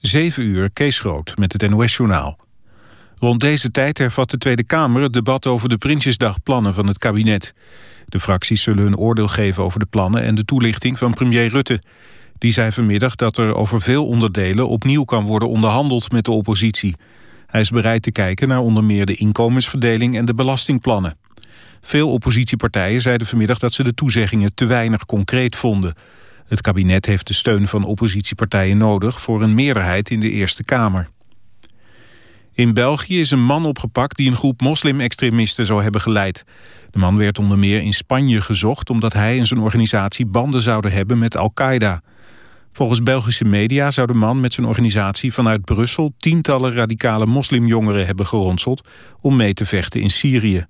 7 uur, Kees Groot, met het NOS-journaal. Rond deze tijd hervat de Tweede Kamer het debat over de Prinsjesdagplannen van het kabinet. De fracties zullen hun oordeel geven over de plannen en de toelichting van premier Rutte. Die zei vanmiddag dat er over veel onderdelen opnieuw kan worden onderhandeld met de oppositie. Hij is bereid te kijken naar onder meer de inkomensverdeling en de belastingplannen. Veel oppositiepartijen zeiden vanmiddag dat ze de toezeggingen te weinig concreet vonden. Het kabinet heeft de steun van oppositiepartijen nodig voor een meerderheid in de Eerste Kamer. In België is een man opgepakt die een groep moslim-extremisten zou hebben geleid. De man werd onder meer in Spanje gezocht omdat hij en zijn organisatie banden zouden hebben met Al-Qaeda. Volgens Belgische media zou de man met zijn organisatie vanuit Brussel tientallen radicale moslimjongeren hebben geronseld om mee te vechten in Syrië.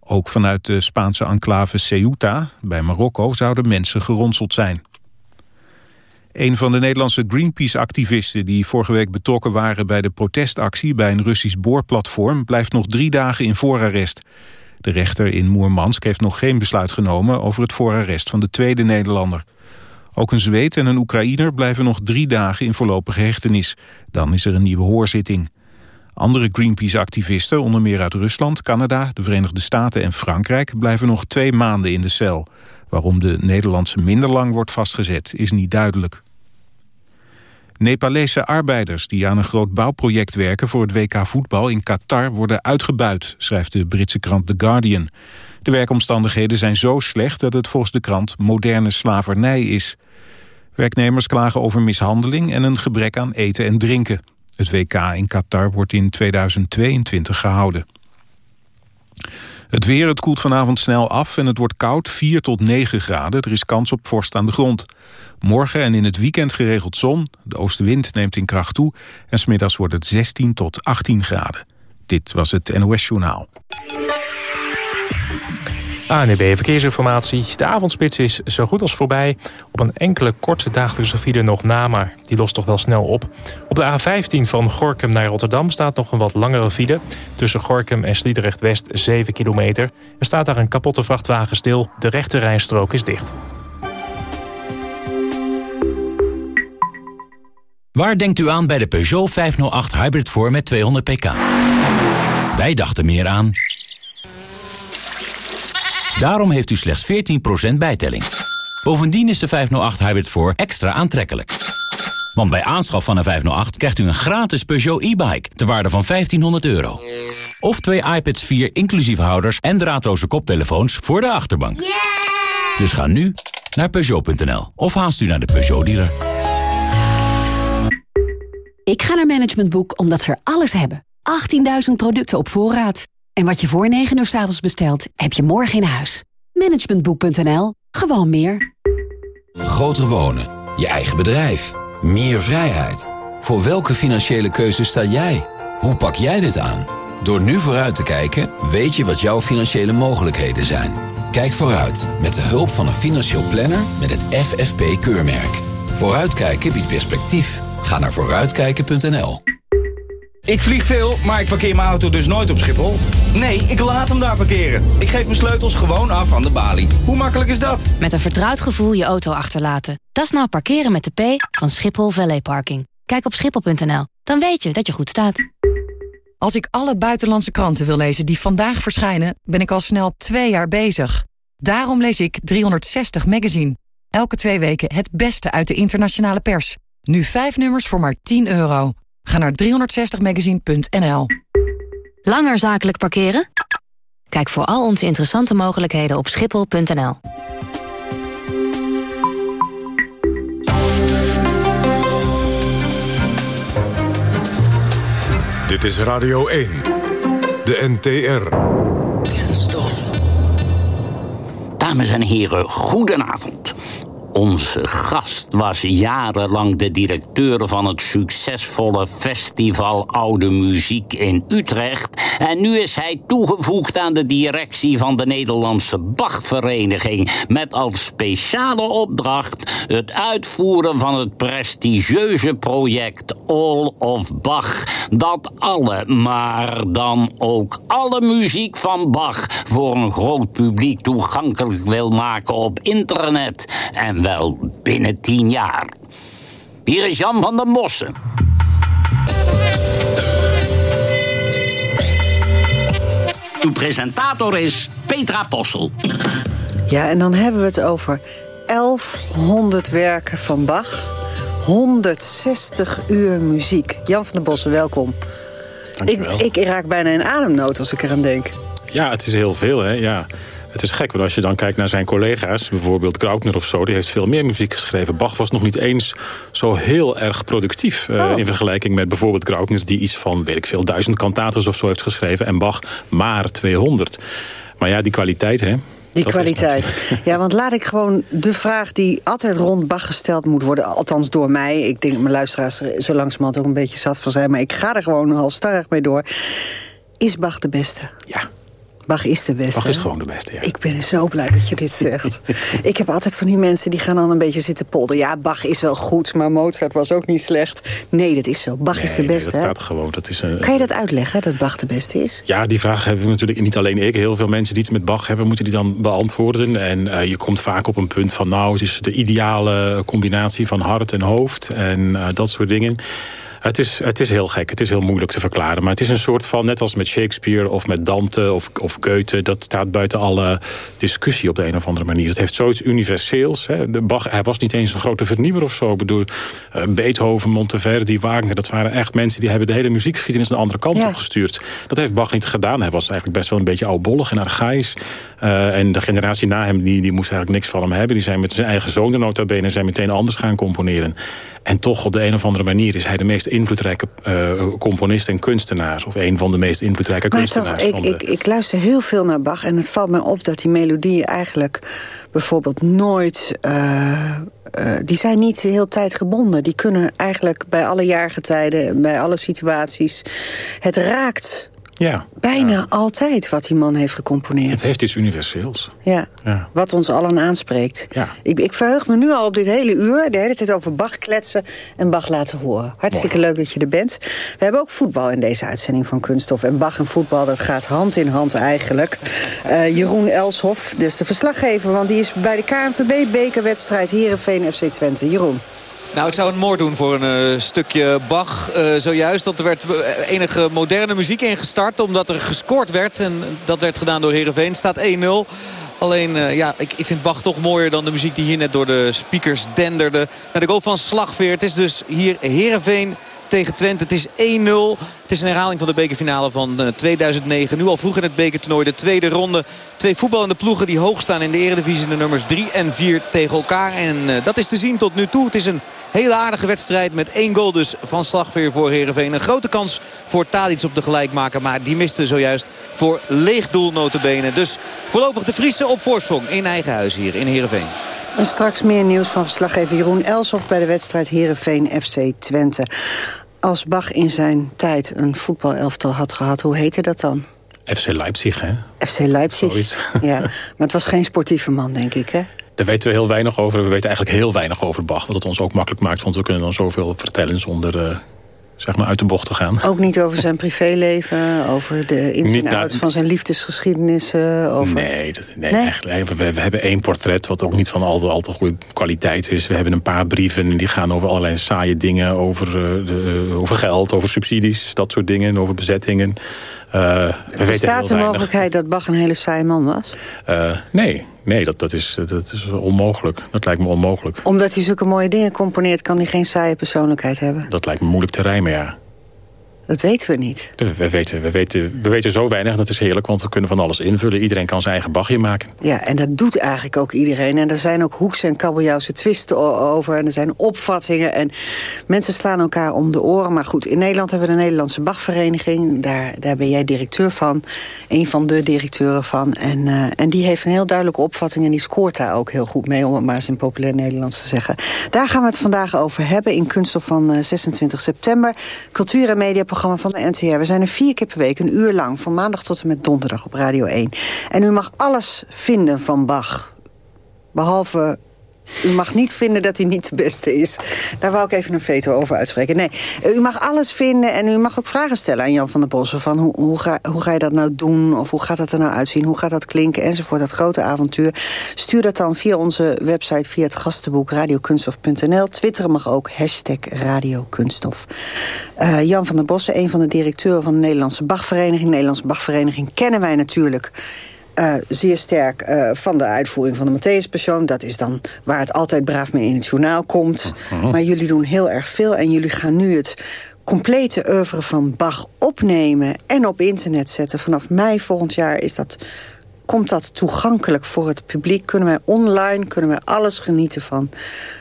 Ook vanuit de Spaanse enclave Ceuta bij Marokko zouden mensen geronseld zijn. Een van de Nederlandse Greenpeace-activisten die vorige week betrokken waren bij de protestactie bij een Russisch boorplatform blijft nog drie dagen in voorarrest. De rechter in Moermansk heeft nog geen besluit genomen over het voorarrest van de tweede Nederlander. Ook een Zweed en een Oekraïner blijven nog drie dagen in voorlopige hechtenis. Dan is er een nieuwe hoorzitting. Andere Greenpeace-activisten, onder meer uit Rusland, Canada, de Verenigde Staten en Frankrijk, blijven nog twee maanden in de cel. Waarom de Nederlandse minder lang wordt vastgezet, is niet duidelijk. Nepalese arbeiders die aan een groot bouwproject werken voor het WK voetbal in Qatar worden uitgebuit, schrijft de Britse krant The Guardian. De werkomstandigheden zijn zo slecht dat het volgens de krant moderne slavernij is. Werknemers klagen over mishandeling en een gebrek aan eten en drinken. Het WK in Qatar wordt in 2022 gehouden. Het weer, het koelt vanavond snel af en het wordt koud, 4 tot 9 graden. Er is kans op vorst aan de grond. Morgen en in het weekend geregeld zon. De oostenwind neemt in kracht toe. En smiddags wordt het 16 tot 18 graden. Dit was het NOS Journaal. ANB e Verkeersinformatie. De avondspits is zo goed als voorbij. Op een enkele korte dagelijkse nog na, maar die lost toch wel snel op. Op de A15 van Gorkum naar Rotterdam staat nog een wat langere file. Tussen Gorkum en Sliedrecht-West 7 kilometer. Er staat daar een kapotte vrachtwagen stil. De rechte rijstrook is dicht. Waar denkt u aan bij de Peugeot 508 Hybrid voor met 200 pk? Wij dachten meer aan... Daarom heeft u slechts 14% bijtelling. Bovendien is de 508 Hybrid 4 extra aantrekkelijk. Want bij aanschaf van een 508 krijgt u een gratis Peugeot e-bike... ter waarde van 1500 euro. Of twee iPads 4 inclusief houders en draadloze koptelefoons voor de achterbank. Dus ga nu naar Peugeot.nl of haast u naar de Peugeot-dealer. Ik ga naar Management Boek omdat ze er alles hebben. 18.000 producten op voorraad. En wat je voor 9 uur s avonds bestelt, heb je morgen in huis. Managementboek.nl. Gewoon meer. Groter wonen. Je eigen bedrijf. Meer vrijheid. Voor welke financiële keuze sta jij? Hoe pak jij dit aan? Door nu vooruit te kijken, weet je wat jouw financiële mogelijkheden zijn. Kijk vooruit met de hulp van een financieel planner met het FFP-keurmerk. Vooruitkijken biedt perspectief. Ga naar vooruitkijken.nl. Ik vlieg veel, maar ik parkeer mijn auto dus nooit op Schiphol. Nee, ik laat hem daar parkeren. Ik geef mijn sleutels gewoon af aan de balie. Hoe makkelijk is dat? Met een vertrouwd gevoel je auto achterlaten. Dat is nou parkeren met de P van Schiphol Valley Parking. Kijk op schiphol.nl, dan weet je dat je goed staat. Als ik alle buitenlandse kranten wil lezen die vandaag verschijnen... ben ik al snel twee jaar bezig. Daarom lees ik 360 Magazine. Elke twee weken het beste uit de internationale pers. Nu vijf nummers voor maar 10 euro. Ga naar 360magazine.nl. Langer zakelijk parkeren? Kijk voor al onze interessante mogelijkheden op schiphol.nl. Dit is Radio 1, de NTR. Kenstof. Dames en heren, goedenavond. Onze gast was jarenlang de directeur van het succesvolle festival Oude Muziek in Utrecht. En nu is hij toegevoegd aan de directie van de Nederlandse Bachvereniging. Met als speciale opdracht het uitvoeren van het prestigieuze project All of Bach. Dat alle, maar dan ook alle muziek van Bach voor een groot publiek toegankelijk wil maken op internet. En wel binnen tien jaar. Hier is Jan van der Mossen. Uw presentator is Petra Possel. Ja, en dan hebben we het over 1100 werken van Bach. 160 uur muziek. Jan van der Bossen, welkom. Ik, ik raak bijna in ademnood als ik eraan denk. Ja, het is heel veel, hè. Ja. Het is gek, want als je dan kijkt naar zijn collega's... bijvoorbeeld Graupner of zo, die heeft veel meer muziek geschreven. Bach was nog niet eens zo heel erg productief... Uh, in vergelijking met bijvoorbeeld Graupner... die iets van, weet ik veel, duizend kantaten of zo heeft geschreven... en Bach maar 200. Maar ja, die kwaliteit, hè. Die kwaliteit. Ja, want laat ik gewoon de vraag die altijd rond Bach gesteld moet worden... althans door mij, ik denk dat mijn luisteraars er zo langzamerhand ook een beetje zat van zijn... maar ik ga er gewoon halstarrig mee door. Is Bach de beste? Ja. Bach is de beste. Bach is gewoon de beste, ja. Ik ben zo blij dat je dit zegt. ik heb altijd van die mensen die gaan dan een beetje zitten polder. Ja, Bach is wel goed, maar Mozart was ook niet slecht. Nee, dat is zo. Bach is de beste. Nee, dat staat gewoon. Dat is een, kan je dat uitleggen, dat Bach de beste is? Ja, die vraag hebben we natuurlijk niet alleen ik. Heel veel mensen die iets met Bach hebben, moeten die dan beantwoorden. En uh, je komt vaak op een punt van... nou, het is de ideale combinatie van hart en hoofd en uh, dat soort dingen. Het is, het is heel gek, het is heel moeilijk te verklaren. Maar het is een soort van, net als met Shakespeare of met Dante of, of Goethe... dat staat buiten alle discussie op de een of andere manier. Het heeft zoiets universeels. Hè. De Bach, hij was niet eens een grote vernieuwer of zo. Ik bedoel, uh, Beethoven, Monteverdi, Wagner... dat waren echt mensen die hebben de hele muziekgeschiedenis... een andere kant ja. op gestuurd. Dat heeft Bach niet gedaan. Hij was eigenlijk best wel een beetje oudbollig en archaïs. Uh, en de generatie na hem, die, die moest eigenlijk niks van hem hebben. Die zijn met zijn eigen zoon de nota bene... zijn meteen anders gaan componeren. En toch op de een of andere manier is hij de meest invloedrijke uh, componist en kunstenaar. Of een van de meest invloedrijke maar kunstenaars. Toch, ik, de... ik, ik, luister heel veel naar Bach en het valt me op dat die melodieën eigenlijk bijvoorbeeld nooit... Uh, uh, die zijn niet heel tijdgebonden. Die kunnen eigenlijk bij alle jaargetijden, bij alle situaties... Het raakt ja. Bijna ja. altijd wat die man heeft gecomponeerd. Het heeft iets universeels. Ja, ja. wat ons allen aanspreekt. Ja. Ik, ik verheug me nu al op dit hele uur... de hele tijd over Bach kletsen en Bach laten horen. Hartstikke Mooi. leuk dat je er bent. We hebben ook voetbal in deze uitzending van Kunststof. En Bach en voetbal, dat gaat hand in hand eigenlijk. Uh, Jeroen Elshoff, dus de verslaggever... want die is bij de KNVB-bekerwedstrijd Heerenveen FC Twente. Jeroen. Nou, ik zou een moord doen voor een uh, stukje Bach uh, zojuist. Dat er werd enige moderne muziek ingestart omdat er gescoord werd. En dat werd gedaan door Heerenveen. Staat 1-0. Alleen, ja, ik, ik vind Bach toch mooier dan de muziek die hier net door de speakers denderde. Naar de goal van Slagveer. Het is dus hier Heerenveen tegen Twente. Het is 1-0. Het is een herhaling van de bekerfinale van uh, 2009. Nu al vroeg in het bekertoernooi. De tweede ronde. Twee voetballende ploegen die hoog staan in de eredivisie. De nummers 3 en 4 tegen elkaar. En uh, dat is te zien tot nu toe. Het is een hele aardige wedstrijd. Met één goal dus van Slagveer voor Heerenveen. Een grote kans voor Tadic op de gelijkmaker. Maar die miste zojuist voor leeg doel. Dus voorlopig de Friese op voorsprong in eigen huis hier in Heerenveen. En straks meer nieuws van verslaggever Jeroen Elshoff... bij de wedstrijd Heerenveen FC Twente. Als Bach in zijn tijd een voetbalelftal had gehad, hoe heette dat dan? FC Leipzig, hè? FC Leipzig, Zoiets. ja. Maar het was geen sportieve man, denk ik, hè? Daar weten we heel weinig over. We weten eigenlijk heel weinig over Bach. Wat het ons ook makkelijk maakt, want we kunnen dan zoveel vertellen zonder... Uh zeg maar uit de bocht te gaan. Ook niet over zijn privéleven, over de ins en outs van zijn liefdesgeschiedenissen? Over... Nee, dat, nee, nee? Eigenlijk, we, we, hebben één portret wat ook niet van al, de, al te goede kwaliteit is. We hebben een paar brieven en die gaan over allerlei saaie dingen. Over, uh, de, over geld, over subsidies, dat soort dingen, over bezettingen. Uh, we Bestaat de mogelijkheid dat Bach een hele saaie man was? Uh, nee, nee dat, dat, is, dat, is onmogelijk. Dat lijkt me onmogelijk. Omdat hij zulke mooie dingen componeert... kan hij geen saaie persoonlijkheid hebben? Dat lijkt me moeilijk te rijmen, ja. Dat weten we niet. We weten, we, weten, we weten zo weinig, dat is heerlijk, want we kunnen van alles invullen. Iedereen kan zijn eigen bagje maken. Ja, en dat doet eigenlijk ook iedereen. En er zijn ook hoeks- en kabeljauwse twisten over. En er zijn opvattingen. En mensen slaan elkaar om de oren. Maar goed, in Nederland hebben we de Nederlandse Bachvereniging. Daar, daar ben jij directeur van. Een van de directeuren van. En, uh, en die heeft een heel duidelijke opvatting. En die scoort daar ook heel goed mee, om het maar eens in populair Nederlands te zeggen. Daar gaan we het vandaag over hebben in Kunststof van uh, 26 september. Cultuur en media van de NTR. We zijn er vier keer per week, een uur lang, van maandag tot en met donderdag op Radio 1. En u mag alles vinden van Bach. Behalve U mag niet vinden dat hij niet de beste is. Daar wou ik even een veto over uitspreken. Nee, u mag alles vinden en u mag ook vragen stellen aan Jan van der Bossen. Van hoe, hoe, ga, hoe ga je dat nou doen? Of hoe gaat dat er nou uitzien? Hoe gaat dat klinken? Enzovoort, dat grote avontuur. Stuur dat dan via onze website, via het gastenboek radiokunstof.nl. Twitteren mag ook, hashtag radiokunststof. Uh, Jan van der Bossen, een van de directeuren van de Nederlandse Bachvereniging. De Nederlandse Bachvereniging kennen wij natuurlijk uh, zeer sterk uh, van de uitvoering van de Matthäus Dat is dan waar het altijd braaf mee in het journaal komt. -huh. Maar jullie doen heel erg veel en jullie gaan nu het complete oeuvre van Bach opnemen en op internet zetten. Vanaf mei volgend jaar is dat, komt dat toegankelijk voor het publiek. Kunnen wij online, kunnen wij alles genieten van,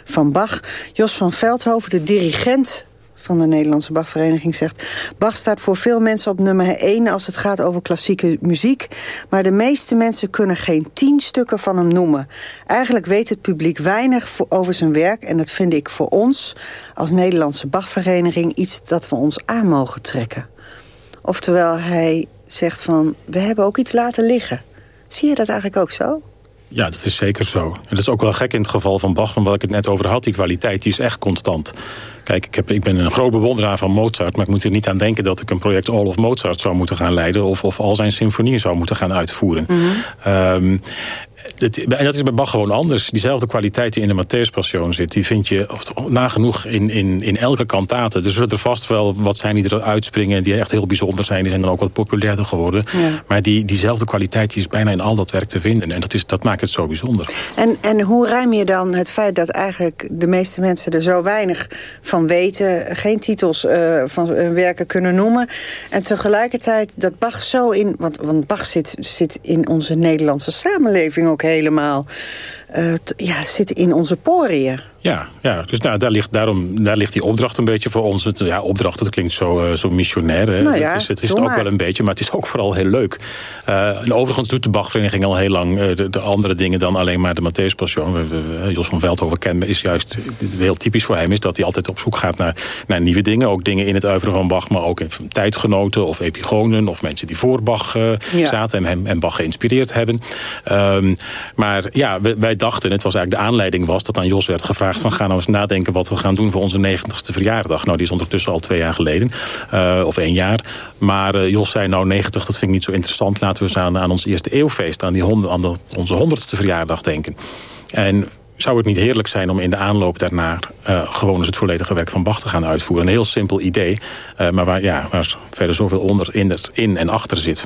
van Bach. Jos van Veldhoven, de dirigent van de Nederlandse Bachvereniging zegt... Bach staat voor veel mensen op nummer 1 als het gaat over klassieke muziek. Maar de meeste mensen kunnen geen tien stukken van hem noemen. Eigenlijk weet het publiek weinig over zijn werk... en dat vind ik voor ons als Nederlandse Bachvereniging... iets dat we ons aan mogen trekken. Oftewel, hij zegt van, we hebben ook iets laten liggen. Zie je dat eigenlijk ook zo? Ja, dat is zeker zo. En dat is ook wel gek in het geval van Bach, omdat ik het net over had. Die kwaliteit die is echt constant. Kijk, ik, heb, ik ben een groot bewonderaar van Mozart... maar ik moet er niet aan denken dat ik een project All of Mozart zou moeten gaan leiden... of, of al zijn symfonieën zou moeten gaan uitvoeren. Mm -hmm. um, en dat is bij Bach gewoon anders. Diezelfde kwaliteit die in de Matthäus zit... die vind je nagenoeg in, in, in elke kantate. Er zullen er vast wel wat zijn die er uitspringen... die echt heel bijzonder zijn. Die zijn dan ook wat populairder geworden. Ja. Maar die, diezelfde kwaliteit die is bijna in al dat werk te vinden. En dat, is, dat maakt het zo bijzonder. En, en hoe ruim je dan het feit dat eigenlijk de meeste mensen er zo weinig van weten... geen titels uh, van hun werken kunnen noemen... en tegelijkertijd dat Bach zo in... want, want Bach zit, zit in onze Nederlandse samenleving ook helemaal uh, ja, zit in onze poriën. Ja, ja. dus nou, daar, ligt, daarom, daar ligt die opdracht een beetje voor ons. Het, ja, opdracht, dat klinkt zo, uh, zo missionair. Hè? Nou ja, het is het, is het ook wel een beetje, maar het is ook vooral heel leuk. Uh, en overigens doet de Bachvereniging al heel lang de, de, andere dingen dan alleen maar de Matthäus Passion. Jos van Veldhoven kennen is juist heel typisch voor hem, is dat hij altijd op zoek gaat naar, naar nieuwe dingen. Ook dingen in het uiveren van Bach, maar ook in tijdgenoten of epigonen of mensen die voor Bach ja. zaten en hem en Bach geïnspireerd hebben. Um, maar ja, wij, wij dachten, het was eigenlijk de aanleiding was dat aan Jos werd gevraagd van ga nou eens nadenken wat we gaan doen voor onze 90ste verjaardag. Nou, die is ondertussen al twee jaar geleden. Uh, of één jaar. Maar uh, Jos zei nou 90, dat vind ik niet zo interessant. Laten we eens aan, ons eerste eeuwfeest, aan, die hond, aan onze honderdste verjaardag denken. En zou het niet heerlijk zijn om in de aanloop daarna uh, gewoon eens het volledige werk van Bach te gaan uitvoeren. Een heel simpel idee, maar waar, ja, waar verder zoveel onder, in, in en achter zit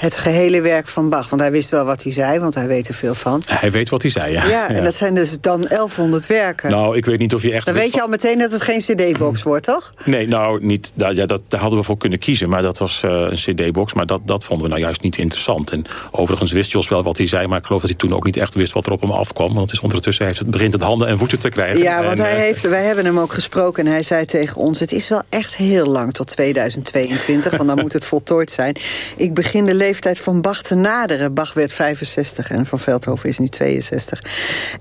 het gehele werk van Bach. Want hij wist wel wat hij zei, want hij weet er veel van. Hij weet wat hij zei, ja. Ja, en ja. dat zijn dus dan 1100 werken. Nou, ik weet niet of je echt... Dan weet je al meteen dat het geen cd-box wordt, toch? Nee, nou, niet, ja, dat, daar hadden we voor kunnen kiezen. Maar dat was uh, een cd-box, maar dat, dat vonden we nou juist niet interessant. En overigens wist Jos wel wat hij zei... maar ik geloof dat hij toen ook niet echt wist wat er op hem afkwam. Want het is ondertussen heeft het, begint het handen en voeten te krijgen. Ja, want en, hij heeft, wij hebben hem ook gesproken en hij zei tegen ons... het is wel echt heel lang tot 2022, want dan moet het voltooid zijn. Ik begin de leeftijd van Bach te naderen. Bach werd 65 en Van Veldhoven is nu 62.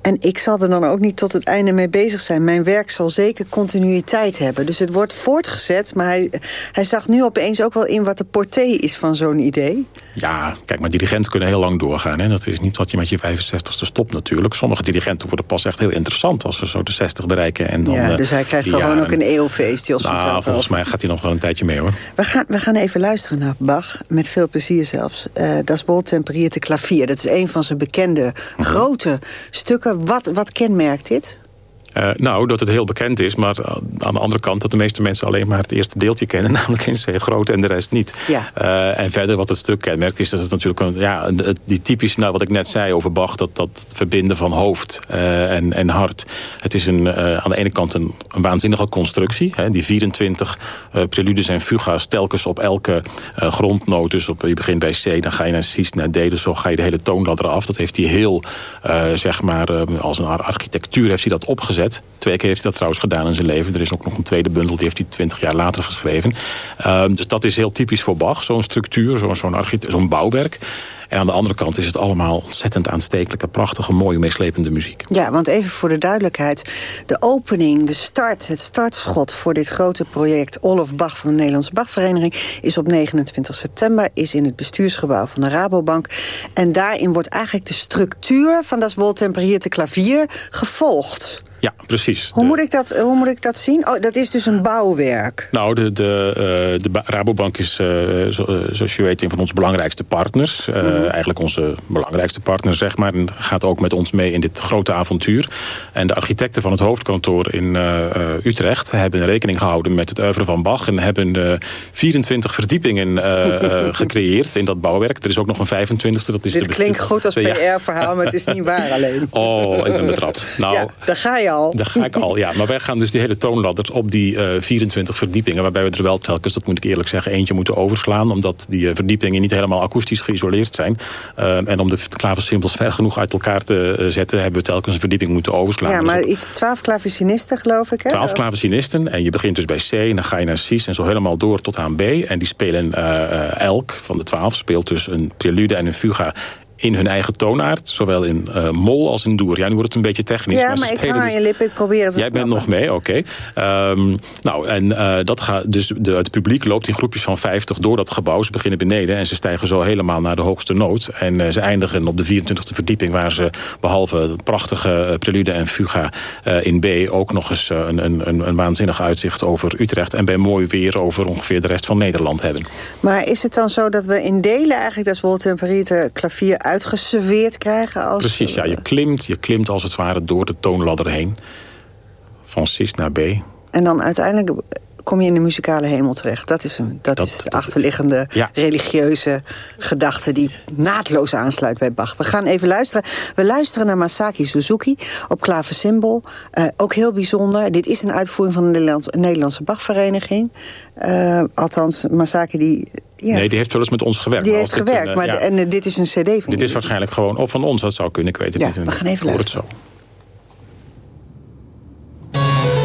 En ik zal er dan ook niet tot het einde mee bezig zijn. Mijn werk zal zeker continuïteit hebben. Dus het wordt voortgezet, maar hij, hij zag nu opeens ook wel in... wat de porté is van zo'n idee. Ja, kijk, maar dirigenten kunnen heel lang doorgaan. Hè? Dat is niet wat je met je 65ste stopt natuurlijk. Sommige dirigenten worden pas echt heel interessant... als ze zo de 60 bereiken. En dan, ja, dus hij krijgt gewoon jaren... ook een eeuwfeest. Jos nou, volgens mij gaat hij nog wel een tijdje mee, hoor. We gaan, we gaan even luisteren naar Bach, met veel plezier zelfs. Uh, dat is Woltemperierte klavier. Dat is een van zijn bekende grote stukken. Wat, wat kenmerkt dit? Uh, nou, dat het heel bekend is, maar aan de andere kant... dat de meeste mensen alleen maar het eerste deeltje kennen... namelijk in C groot en de rest niet. Ja. Uh, en verder wat het stuk kenmerkt is dat het natuurlijk... Een, ja, die typisch, nou, wat ik net zei over Bach... dat, dat verbinden van hoofd uh, en, en hart. Het is een, aan de ene kant een, een waanzinnige constructie. Hè, die 24 preludes en fuga's telkens op elke grondnoot. Dus op, je begint bij C, dan ga je naar C, naar D... dus zo ga je de hele toonladder af. Dat heeft hij heel, zeg maar, als een architectuur heeft hij dat opgezet Twee keer heeft hij dat trouwens gedaan in zijn leven. Er is ook nog een tweede bundel, die heeft hij twintig jaar later geschreven. Ehm, dus dat is heel typisch voor Bach. Zo'n structuur, zo'n zo'n zo'n bouwwerk. En aan de andere kant is het allemaal ontzettend aanstekelijke, prachtige, mooie, meeslepende muziek. Ja, want even voor de duidelijkheid. De opening, de start, het startschot voor dit grote project... Olof Bach van de Nederlandse Bachvereniging... is op 29 september, is in het bestuursgebouw van de Rabobank. En daarin wordt eigenlijk de structuur van dat woltemperierte klavier gevolgd. Ja, precies. Hoe, moet ik dat, hoe moet ik dat zien? Oh, dat is dus een bouwwerk. Nou, de, de, uh, de Rabobank is, uh, zo, uh, zoals je weet, een van onze belangrijkste partners. Mm -hmm. Eigenlijk onze belangrijkste partner, zeg maar. En gaat ook met ons mee in dit grote avontuur. En de architecten van het hoofdkantoor in Utrecht... hebben rekening gehouden met het oeuvre van Bach... en hebben 24 verdiepingen gecreëerd in dat bouwwerk. Er is ook nog een 25e. Dat is Dit klinkt goed als PR-verhaal, maar het is niet waar alleen. Oh, ik ben betrapt. Nou, ja, daar ga je al. Daar ga ik al, ja. Maar wij gaan dus die hele toonladder op die uh, 24 verdiepingen... waarbij we er wel telkens, dat moet ik eerlijk zeggen, eentje moeten overslaan... omdat die uh, verdiepingen niet helemaal akoestisch geïsoleerd zijn. Uh, en om de klaversimpels ver genoeg uit elkaar te zetten... hebben we telkens een verdieping moeten overslaan. Ja, maar dus iets, 12 klavecinisten geloof ik, hè? 12 klavecinisten. En je begint dus bij C en dan ga je naar Cis... en zo helemaal door tot aan B. En die spelen elk van de 12 speelt dus een prelude en een fuga in hun eigen toonaard. Zowel in uh, mol als in doer. Ja, nu wordt het een beetje technisch. Ja, maar, maar ik ga aan je lippen. Ik probeer het te Jij bent nog mee, oké. Okay. Um, nou, en uh, dat gaat, dus de, het publiek loopt in groepjes van 50 door dat gebouw. Ze beginnen beneden en ze stijgen zo helemaal naar de hoogste noot. En uh, ze eindigen op de 24e verdieping... waar ze behalve prachtige prelude en fuga in B... ook nog eens een, een, een waanzinnig uitzicht over Utrecht... en bij mooi weer over ongeveer de rest van Nederland hebben. Maar is het dan zo dat we in delen eigenlijk... dat Woltemperite klavier uitgeserveerd krijgen? Als... Precies, ja. Je klimt, je klimt als het ware door de toonladder heen. Van Cis naar B. En dan uiteindelijk kom je in de muzikale hemel terecht. Dat is, een, dat, dat is de achterliggende ja. religieuze gedachte... die naadloos aansluit bij Bach. We gaan even luisteren. We luisteren naar Masaki Suzuki op klaversymbol. Uh, ook heel bijzonder. Dit is een uitvoering van de Nederlandse, Nederlandse Bachvereniging. Uh, althans, Masaki die... Ja. Nee, die heeft wel eens met ons gewerkt. Die heeft gewerkt, een, maar ja. en uh, dit is een cd van Dit jullie. is waarschijnlijk gewoon, of van ons, dat zou kunnen, ik weet het ja, niet. we gaan even luisteren. Het zo.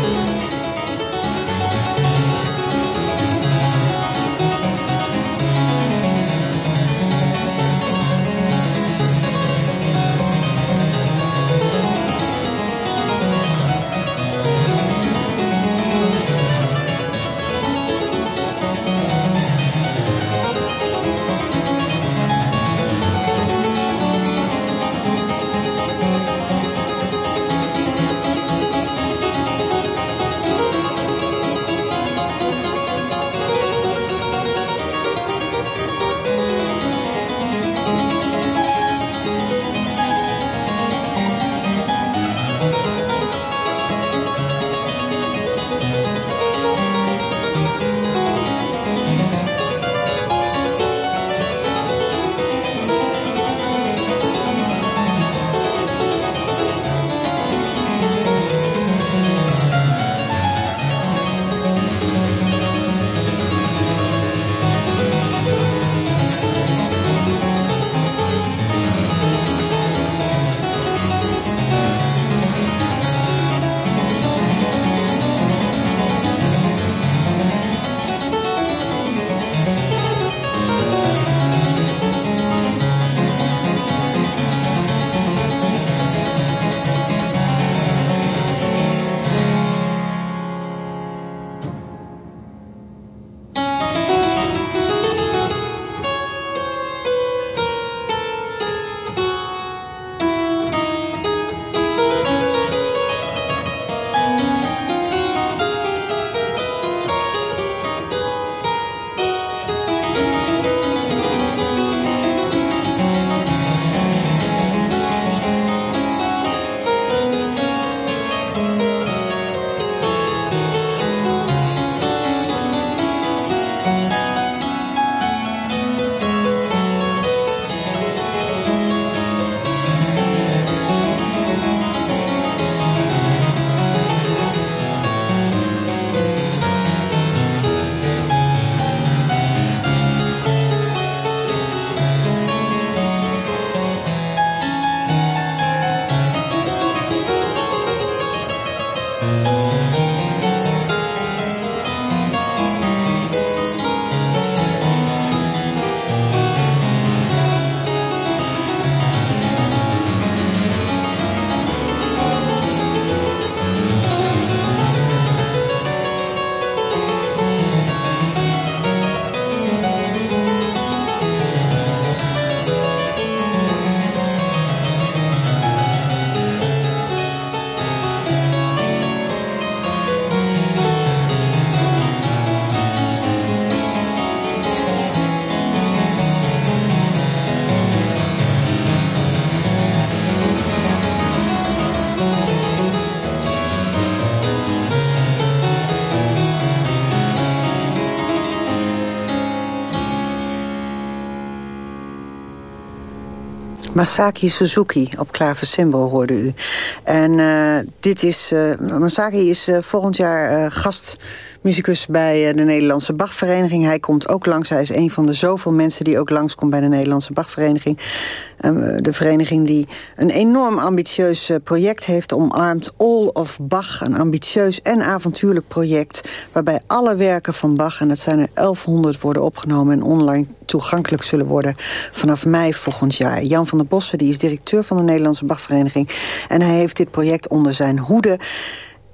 Masaki Suzuki op klaversymbol hoorde u. En uh, dit is, uh, Masaki is uh, volgend jaar gastmuzikus bij de Nederlandse Bachvereniging. Hij komt ook langs. Hij is een van de zoveel mensen die ook langskomt bij de Nederlandse Bachvereniging. Ehm, de vereniging die een enorm ambitieus project heeft omarmd. All of Bach, een ambitieus en avontuurlijk project... waarbij alle werken van Bach, en dat zijn er 1100, worden opgenomen... en online toegankelijk zullen worden vanaf mei volgend jaar. Jan van der Bossen die is directeur van de Nederlandse Bachvereniging... en hij heeft dit project onder zijn hoede.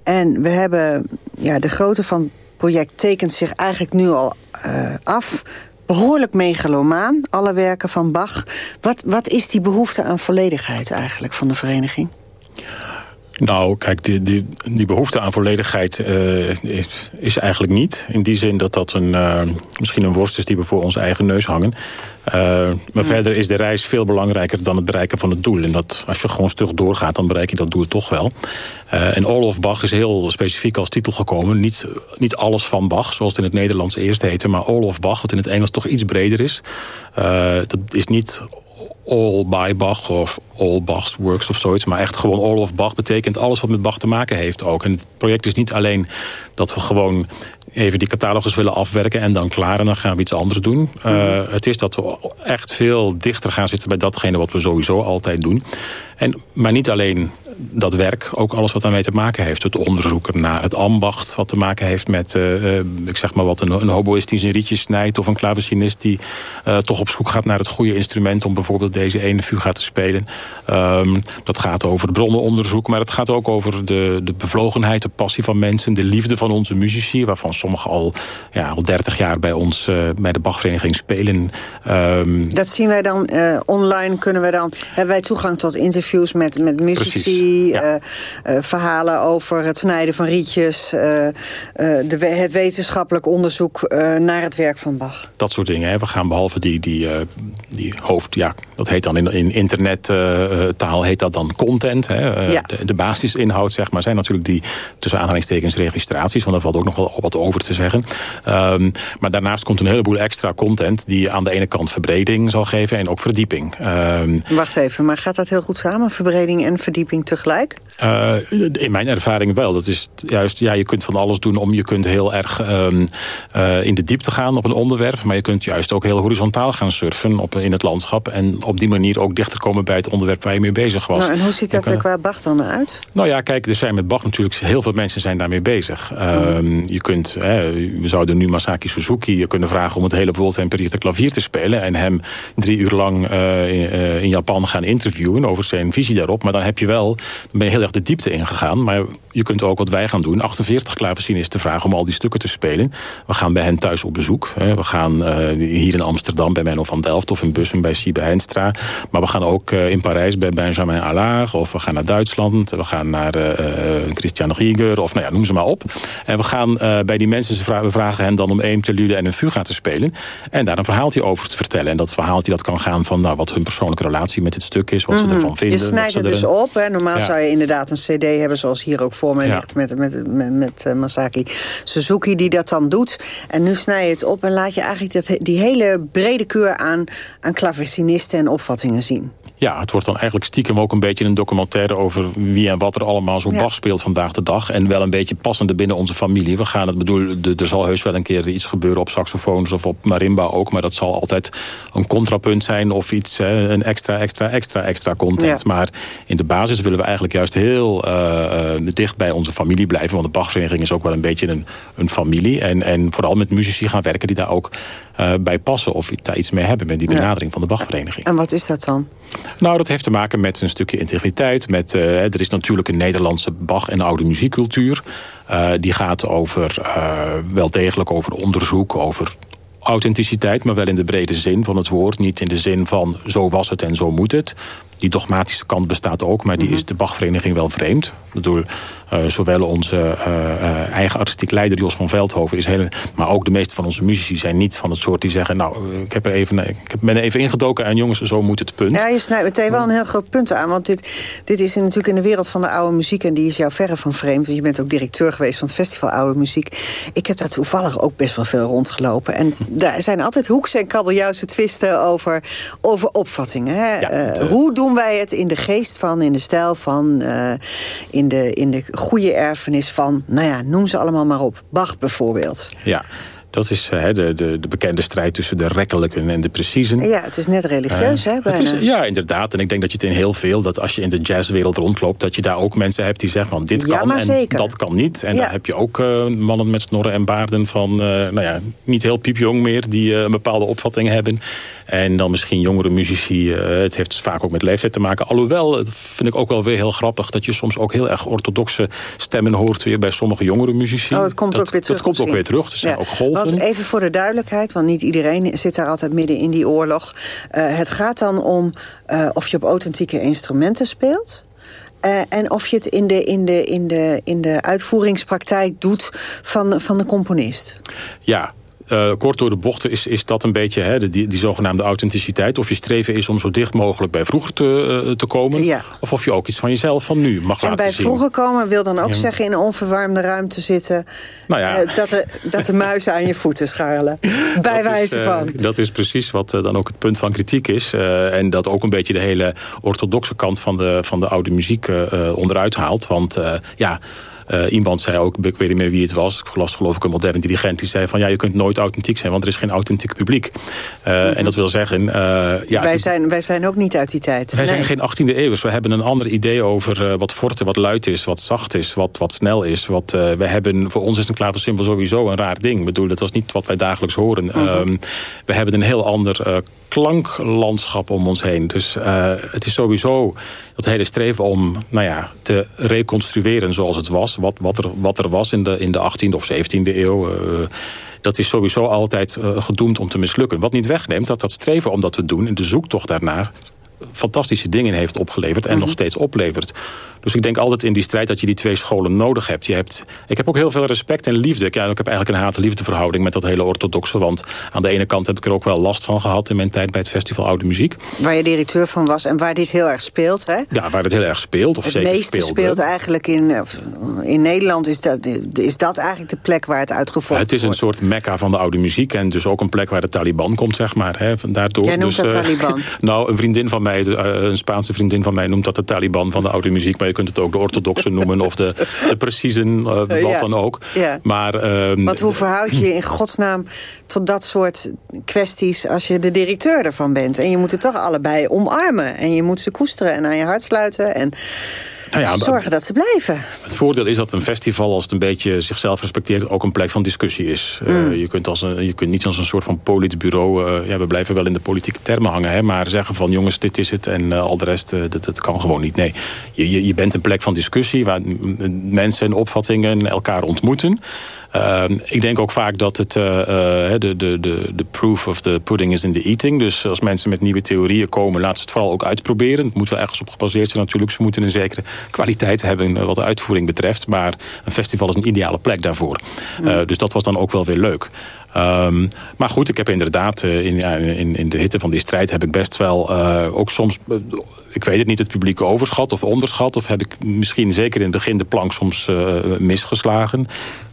En we hebben, ja, de grootte van project tekent zich eigenlijk nu al uh, af behoorlijk megalomaan, alle werken van Bach. Wat, wat is die behoefte aan volledigheid eigenlijk van de vereniging? Nou, kijk, die, die, die behoefte aan volledigheid uh, is, is, eigenlijk niet. In die zin dat dat een, uh, misschien een worst is die we voor onze eigen neus hangen. Uh, maar verder is de reis veel belangrijker dan het bereiken van het doel. En dat, als je gewoon stug doorgaat, dan bereik je dat doel toch wel. en Olof Bach is heel specifiek als titel gekomen. Niet, niet alles van Bach, zoals het in het Nederlands eerst heette... maar Olof Bach, wat in het Engels toch iets breder is. dat is niet all by Bach of all Bach's works of zoiets. Maar echt gewoon all of Bach betekent alles wat met Bach te maken heeft ook. En het project is niet alleen dat we gewoon even die catalogus willen afwerken en dan klaar en dan gaan we iets anders doen. Uh, het is dat we echt veel dichter gaan zitten bij datgene wat we sowieso altijd doen. En, maar niet alleen dat werk, ook alles wat daarmee te maken heeft. Het onderzoeken naar het ambacht, wat te maken heeft met, uh, ik zeg maar wat, een, een hoboïst die zijn rietje snijdt... of een klavecinist die uh, toch op zoek gaat naar het goede instrument... om bijvoorbeeld deze ene fuga te spelen. Um, dat gaat over bronnenonderzoek, maar het gaat ook over de, de bevlogenheid, de passie van mensen... de liefde van onze muzici, waarvan sommigen al, ja, al 30 jaar bij ons bij de Bachvereniging spelen. Um, dat zien wij dan online, kunnen we dan... hebben wij toegang tot interviews met, met muzici... Ja. Uh, verhalen over het snijden van rietjes... Uh, de, het wetenschappelijk onderzoek naar het werk van Bach. Dat soort dingen. Hè. We gaan behalve die, die, die hoofd... Ja, dat heet dan in, in internettaal heet dat dan content. Hè. Ja. De, de, basisinhoud, zeg maar, zijn natuurlijk die... tussen aanhalingstekens registraties. Want daar valt ook nog wel wat over te zeggen. Um, maar daarnaast komt een heleboel extra content... die aan de ene kant verbreding zal geven en ook verdieping. Um, Wacht even, maar gaat dat heel goed samen? Verbreding en verdieping tegelijk? Tegelijk? Uh, in mijn ervaring wel. Dat is juist, ja, je kunt van alles doen om je kunt heel erg um, uh, in de diepte gaan op een onderwerp. Maar je kunt juist ook heel horizontaal gaan surfen op, in het landschap. En op die manier ook dichter komen bij het onderwerp waar je mee bezig was. Nou, en hoe ziet dat er qua Bach dan uit? Nou ja, kijk, er zijn met Bach natuurlijk heel veel mensen zijn daarmee bezig. Uh, je kunt, hè, we zouden nu Masaki Suzuki kunnen vragen om het hele voltempererte klavier te spelen. En hem drie uur lang uh, in, in Japan gaan interviewen over zijn visie daarop. Maar dan heb je wel ben je heel erg de diepte ingegaan. Maar je kunt ook wat wij gaan doen. 48 klavercinisten vragen om al die stukken te spelen. We gaan bij hen thuis op bezoek. We gaan uh, hier in Amsterdam bij Menno van Delft... of in Bussen bij Siebe Heinstra. Maar we gaan ook uh, in Parijs bij Benjamin Allard... of we gaan naar Duitsland. We gaan naar uh, Christian Rieger. Of nou ja, noem ze maar op. En we gaan bij die mensen... we vragen hen dan om één prelude en een fuga te spelen. En daar een verhaaltje over te vertellen. En dat verhaaltje dat kan gaan van nou, wat hun persoonlijke relatie met dit stuk is. Wat mm -hmm. ze mhm. ervan vinden. Je snijdt het dus op. Hè? Normaal ja. zou je inderdaad een cd hebben zoals hier ook voor me ja. ligt... met, met, met, met uh, Masaki Suzuki die dat dan doet. En nu snij je het op en laat je eigenlijk dat, die hele brede keur aan, aan klavecinisten en opvattingen zien. Ja, het wordt dan eigenlijk stiekem ook een beetje een documentaire... over wie en wat er allemaal zo ja. Bach speelt vandaag de dag. En wel een beetje passende binnen onze familie. We gaan het bedoel, er zal heus wel een keer iets gebeuren op saxofoons of op marimba ook. Maar dat zal altijd een contrapunt zijn of iets, hè, een extra, extra, extra, extra content. Ja. Maar in de basis willen we eigenlijk juist heel uh, dicht bij onze familie blijven. Want de Bachvereniging is ook wel een beetje een, een familie. En, en vooral met muzici gaan werken die daar ook uh, bij passen. Of daar iets mee hebben met die benadering ja. van de Bachvereniging. En wat is dat dan? Nou, dat heeft te maken met een stukje integriteit. Met, uh, er is natuurlijk een Nederlandse Bach- en oude muziekcultuur. Uh, die gaat over, wel degelijk over onderzoek, over authenticiteit, maar wel in de brede zin van het woord. Niet in de zin van zo was het en zo moet het. Die dogmatische kant bestaat ook, maar die is de Bachvereniging wel vreemd. Door uh, zowel onze uh, eigen artistiek leider Jos van Veldhoven is heel, maar ook de meeste van onze muzici zijn niet van het soort die zeggen, nou, ik heb er even, ik ben er even ingedoken en jongens, zo moet het punt. Ja, je snijdt meteen wel een heel groot punt aan, want dit, dit is natuurlijk in de wereld van de oude muziek en die is jou verre van vreemd. Want je bent ook directeur geweest van het festival Oude Muziek. Ik heb daar toevallig ook best wel veel rondgelopen en daar zijn altijd hoekse en kabeljauwse twisten over, over opvattingen. Hè? Ja, hoe doen wij het in de geest van, in de stijl van, in de, in de goede erfenis van, nou ja, noem ze allemaal maar op. Bach bijvoorbeeld. Ja, dat is uh, de, de, de, bekende strijd tussen de rekkelijken en de preciezen. Ja, het is net religieus, uh, hè? Bijna. Het is, ja, inderdaad. En ik denk dat je het in heel veel... dat als je in de jazzwereld rondloopt... dat je daar ook mensen hebt die zeggen van dit ja, kan en zeker. dat kan niet. En ja. dan heb je ook uh, mannen met snorren en baarden van... nou ja, niet heel piepjong meer... die een bepaalde opvatting hebben. En dan misschien jongere muzici. het heeft vaak ook met leeftijd te maken. Alhoewel, dat vind ik ook wel weer heel grappig... dat je soms ook heel erg orthodoxe stemmen hoort... weer bij sommige jongere muzici. Oh, het komt dat, ook weer terug. Dat komt ook weer terug. Er zijn ook golven. Want even voor de duidelijkheid, want niet iedereen zit daar altijd midden in die oorlog. Uh, het gaat dan om uh, of je op authentieke instrumenten speelt. Uh, en of je het in de, in de, in de, in de uitvoeringspraktijk doet van, van de componist. Ja, uh, kort door de bochten is, is dat een beetje hè, die, die zogenaamde authenticiteit. Of je streven is om zo dicht mogelijk bij vroeger te, uh, te komen. Ja. Of of je ook iets van jezelf van nu mag en laten bij zien. vroeger komen wil dan ook ja. zeggen in een onverwarmde ruimte zitten... Nou ja. uh, dat, de, dat de muizen aan je voeten scharrelen. bij wijze is, van. Dat is precies wat dan ook het punt van kritiek is. en dat ook een beetje de hele orthodoxe kant van de, van de oude muziek onderuit haalt. Want ja... Uh, iemand zei ook, ik weet niet meer wie het was... ik las geloof ik een moderne dirigent... die zei van ja, je kunt nooit authentiek zijn... want er is geen authentiek publiek. Uh, mm -hmm. En dat wil zeggen... Uh, ja, wij, zijn, wij zijn ook niet uit die tijd. Wij nee. zijn geen 18e eeuw. We hebben een ander idee over wat fort wat luid is... wat zacht is, wat, wat snel is. Wat, we hebben, voor ons is een klaversymbol sowieso een raar ding. Ik bedoel, dat was niet wat wij dagelijks horen. Mm -hmm. we hebben een heel ander klanklandschap om ons heen. Dus uh, het is sowieso dat hele streven om nou ja, te reconstrueren zoals het was. Wat, wat, er, wat er was in de, in de 18e of 17e eeuw. Uh, dat is sowieso altijd uh, gedoemd om te mislukken. Wat niet wegneemt dat dat streven om dat te doen... en de zoektocht daarnaar fantastische dingen heeft opgeleverd en mm -hmm. nog steeds oplevert. Dus ik denk altijd in die strijd dat je die twee scholen nodig hebt. Je hebt ik heb ook heel veel respect en liefde. Ik, heb eigenlijk een haat-liefde verhouding met dat hele orthodoxe. Want aan de ene kant heb ik er ook wel last van gehad... in mijn tijd bij het Festival Oude Muziek. Waar je directeur van was en waar dit heel erg speelt, hè? Ja, waar het heel erg speelt. Of het zeker meeste speelde. speelt eigenlijk in, in Nederland. Is dat, is dat eigenlijk de plek waar het uitgevoerd wordt? Het is een soort mekka van de oude muziek. En dus ook een plek waar de Taliban komt, zeg maar. Hè, daardoor. Jij noemt dus, dat Taliban? Uh, nou, een vriendin van mij, een Spaanse vriendin van mij... noemt dat de Taliban van de oude muziek. Maar je kunt het ook de orthodoxe noemen of de, de preciezen, uh, wat ja. dan ook. Ja. Maar, uh, Want hoe verhoud je je in godsnaam tot dat soort kwesties... als je de directeur ervan bent? En je moet het toch allebei omarmen. En je moet ze koesteren en aan je hart sluiten. En nou ja, zorgen dat ze blijven. Het voordeel is dat een festival, als het een beetje zichzelf respecteert... ook een plek van discussie is. Mm. Uh, je, kunt als een, je kunt niet als een soort van politbureau... Uh, ja, we blijven wel in de politieke termen hangen... Hè, maar zeggen van jongens, dit is het en uh, al de rest, dat, dat kan gewoon niet. Nee, je, je, je bent een plek van discussie... waar mensen en opvattingen elkaar ontmoeten... Uh, ik denk ook vaak dat het, uh, de, de, de, de proof of the pudding is in the eating. Dus als mensen met nieuwe theorieën komen, laten ze het vooral ook uitproberen. Het moet wel ergens op gebaseerd zijn natuurlijk. Ze moeten een zekere kwaliteit hebben wat de uitvoering betreft. Maar een festival is een ideale plek daarvoor. Uh, dus dat was dan ook wel weer leuk. Um, maar goed, ik heb inderdaad in, ja, in, in de hitte van die strijd heb ik best wel uh, ook soms, uh, ik weet het niet, het publiek overschat of onderschat. Of heb ik misschien zeker in het begin de plank soms misgeslagen.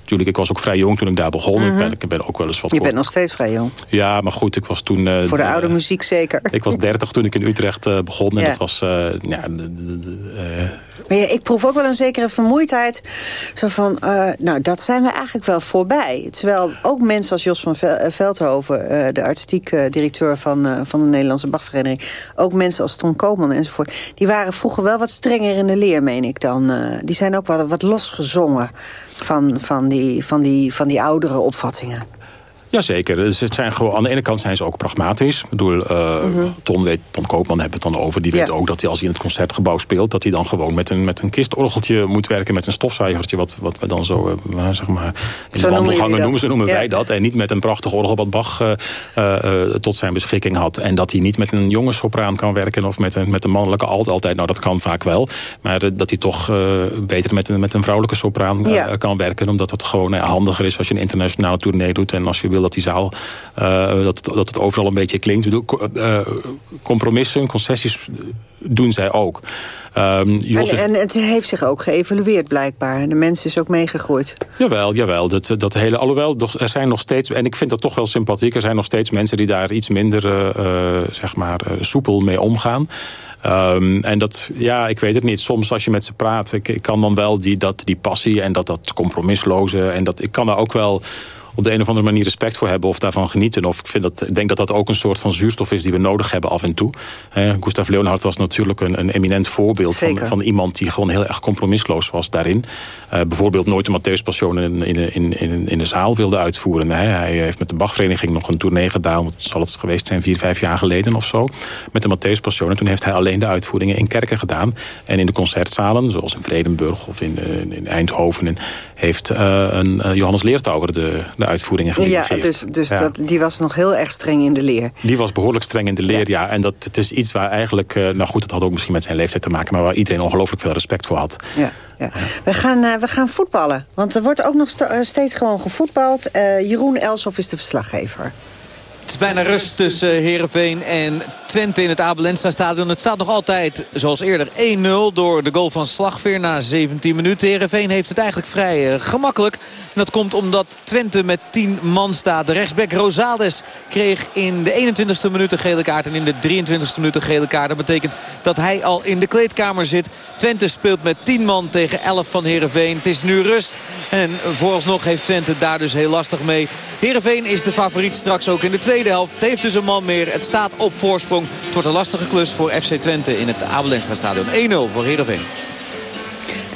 Natuurlijk, ik was ook vrij jong toen ik daar begon. Ik, ben, ik ben ook wel eens wat... Je bent nog steeds vrij jong. Ja, maar goed, ik was toen... Uh, Voor de uh, oude muziek zeker. Ik was 30 toen ik in Utrecht uh, begon. En dat was... ja, Maar ja, ik proef ook wel een zekere vermoeidheid. Zo van, uh, nou, dat zijn we eigenlijk wel voorbij. Terwijl ook mensen als Jos van Veldhoven... Uh, de artistiek uh, directeur van, van de Nederlandse Bachvereniging... ook mensen als Tom Koopman enzovoort... die waren vroeger wel wat strenger in de leer, meen ik dan. die zijn ook wel wat losgezongen van, van, die, van, die, van die oudere opvattingen. Jazeker. Dus het zijn gewoon, aan de ene kant zijn ze ook pragmatisch. Ik bedoel, uh, Ton, weet, Ton Koopman hebben het dan over. Die weet ook dat hij als hij in het concertgebouw speelt... dat hij dan gewoon met een, met een kistorgeltje moet werken... met een stofzuigertje, wat, wat we dan zo, uh, zeg maar... in de wandelgangen noemen, zo noemen wij dat. En niet met een prachtig orgel wat Bach uh, tot zijn beschikking had. En dat hij niet met een jonge sopraan kan werken... of met een, met een mannelijke alt altijd. Nou, dat kan vaak wel. Maar dat hij toch beter met een, met een vrouwelijke sopraan kan werken... omdat het gewoon handiger is als je een internationale tournee doet... en als je wil dat die zaal, uh, dat, dat het overal een beetje klinkt. Uh, compromissen, concessies doen zij ook. Um, en, en, het heeft zich ook geëvalueerd blijkbaar. De mens is ook meegegroeid. Jawel, jawel. Dat, dat hele, alhoewel, er zijn nog steeds... en ik vind dat toch wel sympathiek... er zijn nog steeds mensen die daar iets minder uh, zeg maar, soepel mee omgaan. Um, en dat, ja, ik weet het niet. Soms als je met ze praat, ik, ik kan dan wel die, dat, die passie en dat, dat compromisloze... en dat, ik kan daar ook wel op de een of andere manier respect voor hebben of daarvan genieten. Of ik, vind dat, ik denk dat dat ook een soort van zuurstof is die we nodig hebben af en toe. Eh, Gustav Leonhardt was natuurlijk een, een eminent voorbeeld van, van, iemand die gewoon heel erg compromisloos was daarin. Uh, bijvoorbeeld nooit de Matthäus Passion in, in, in, in, in de zaal wilde uitvoeren. Hij, hij heeft met de Bachvereniging nog een tournee gedaan. Wat zal het geweest zijn, vier, vijf jaar geleden of zo. Met de Matthäus Passion. En toen heeft hij alleen de uitvoeringen in kerken gedaan. En in de concertzalen, zoals in Vredenburg of in, in Eindhoven... heeft uh, een, Johannes Leertouwer de, de uitvoeringen. Ja, dus, dus Dat, die was nog heel erg streng in de leer. Die was behoorlijk streng in de leer, ja. En dat, het is iets waar eigenlijk, uh, nou goed, het had ook misschien met zijn leeftijd te maken... maar waar iedereen ongelooflijk veel respect voor had. Ja. Ja. We, gaan, uh, we gaan voetballen, want er wordt ook nog eh, steeds gewoon gevoetbald. Uh, Jeroen Elsof is de verslaggever. Het is bijna rust tussen Heerenveen en Twente in het Abelensra stadion. Het staat nog altijd, zoals eerder, 1-0 door de goal van Slagveer na 17 minuten. Heerenveen heeft het eigenlijk vrij uh, gemakkelijk. En dat komt omdat Twente met 10 man staat. De rechtsback Rosales kreeg in de 21ste minuut een gele kaart en in de 23ste minuut een gele kaart. Dat betekent dat hij al in de kleedkamer zit. Twente speelt met 10 man tegen 11 van Heerenveen. Het is nu rust en vooralsnog heeft Twente daar dus heel lastig mee. Heerenveen is de favoriet straks ook in de tweede helft. Het heeft dus een man meer. Het staat op voorsprong. Het wordt een lastige klus voor FC Twente in het Abelenstra stadion. 1-0 voor Heerenveen.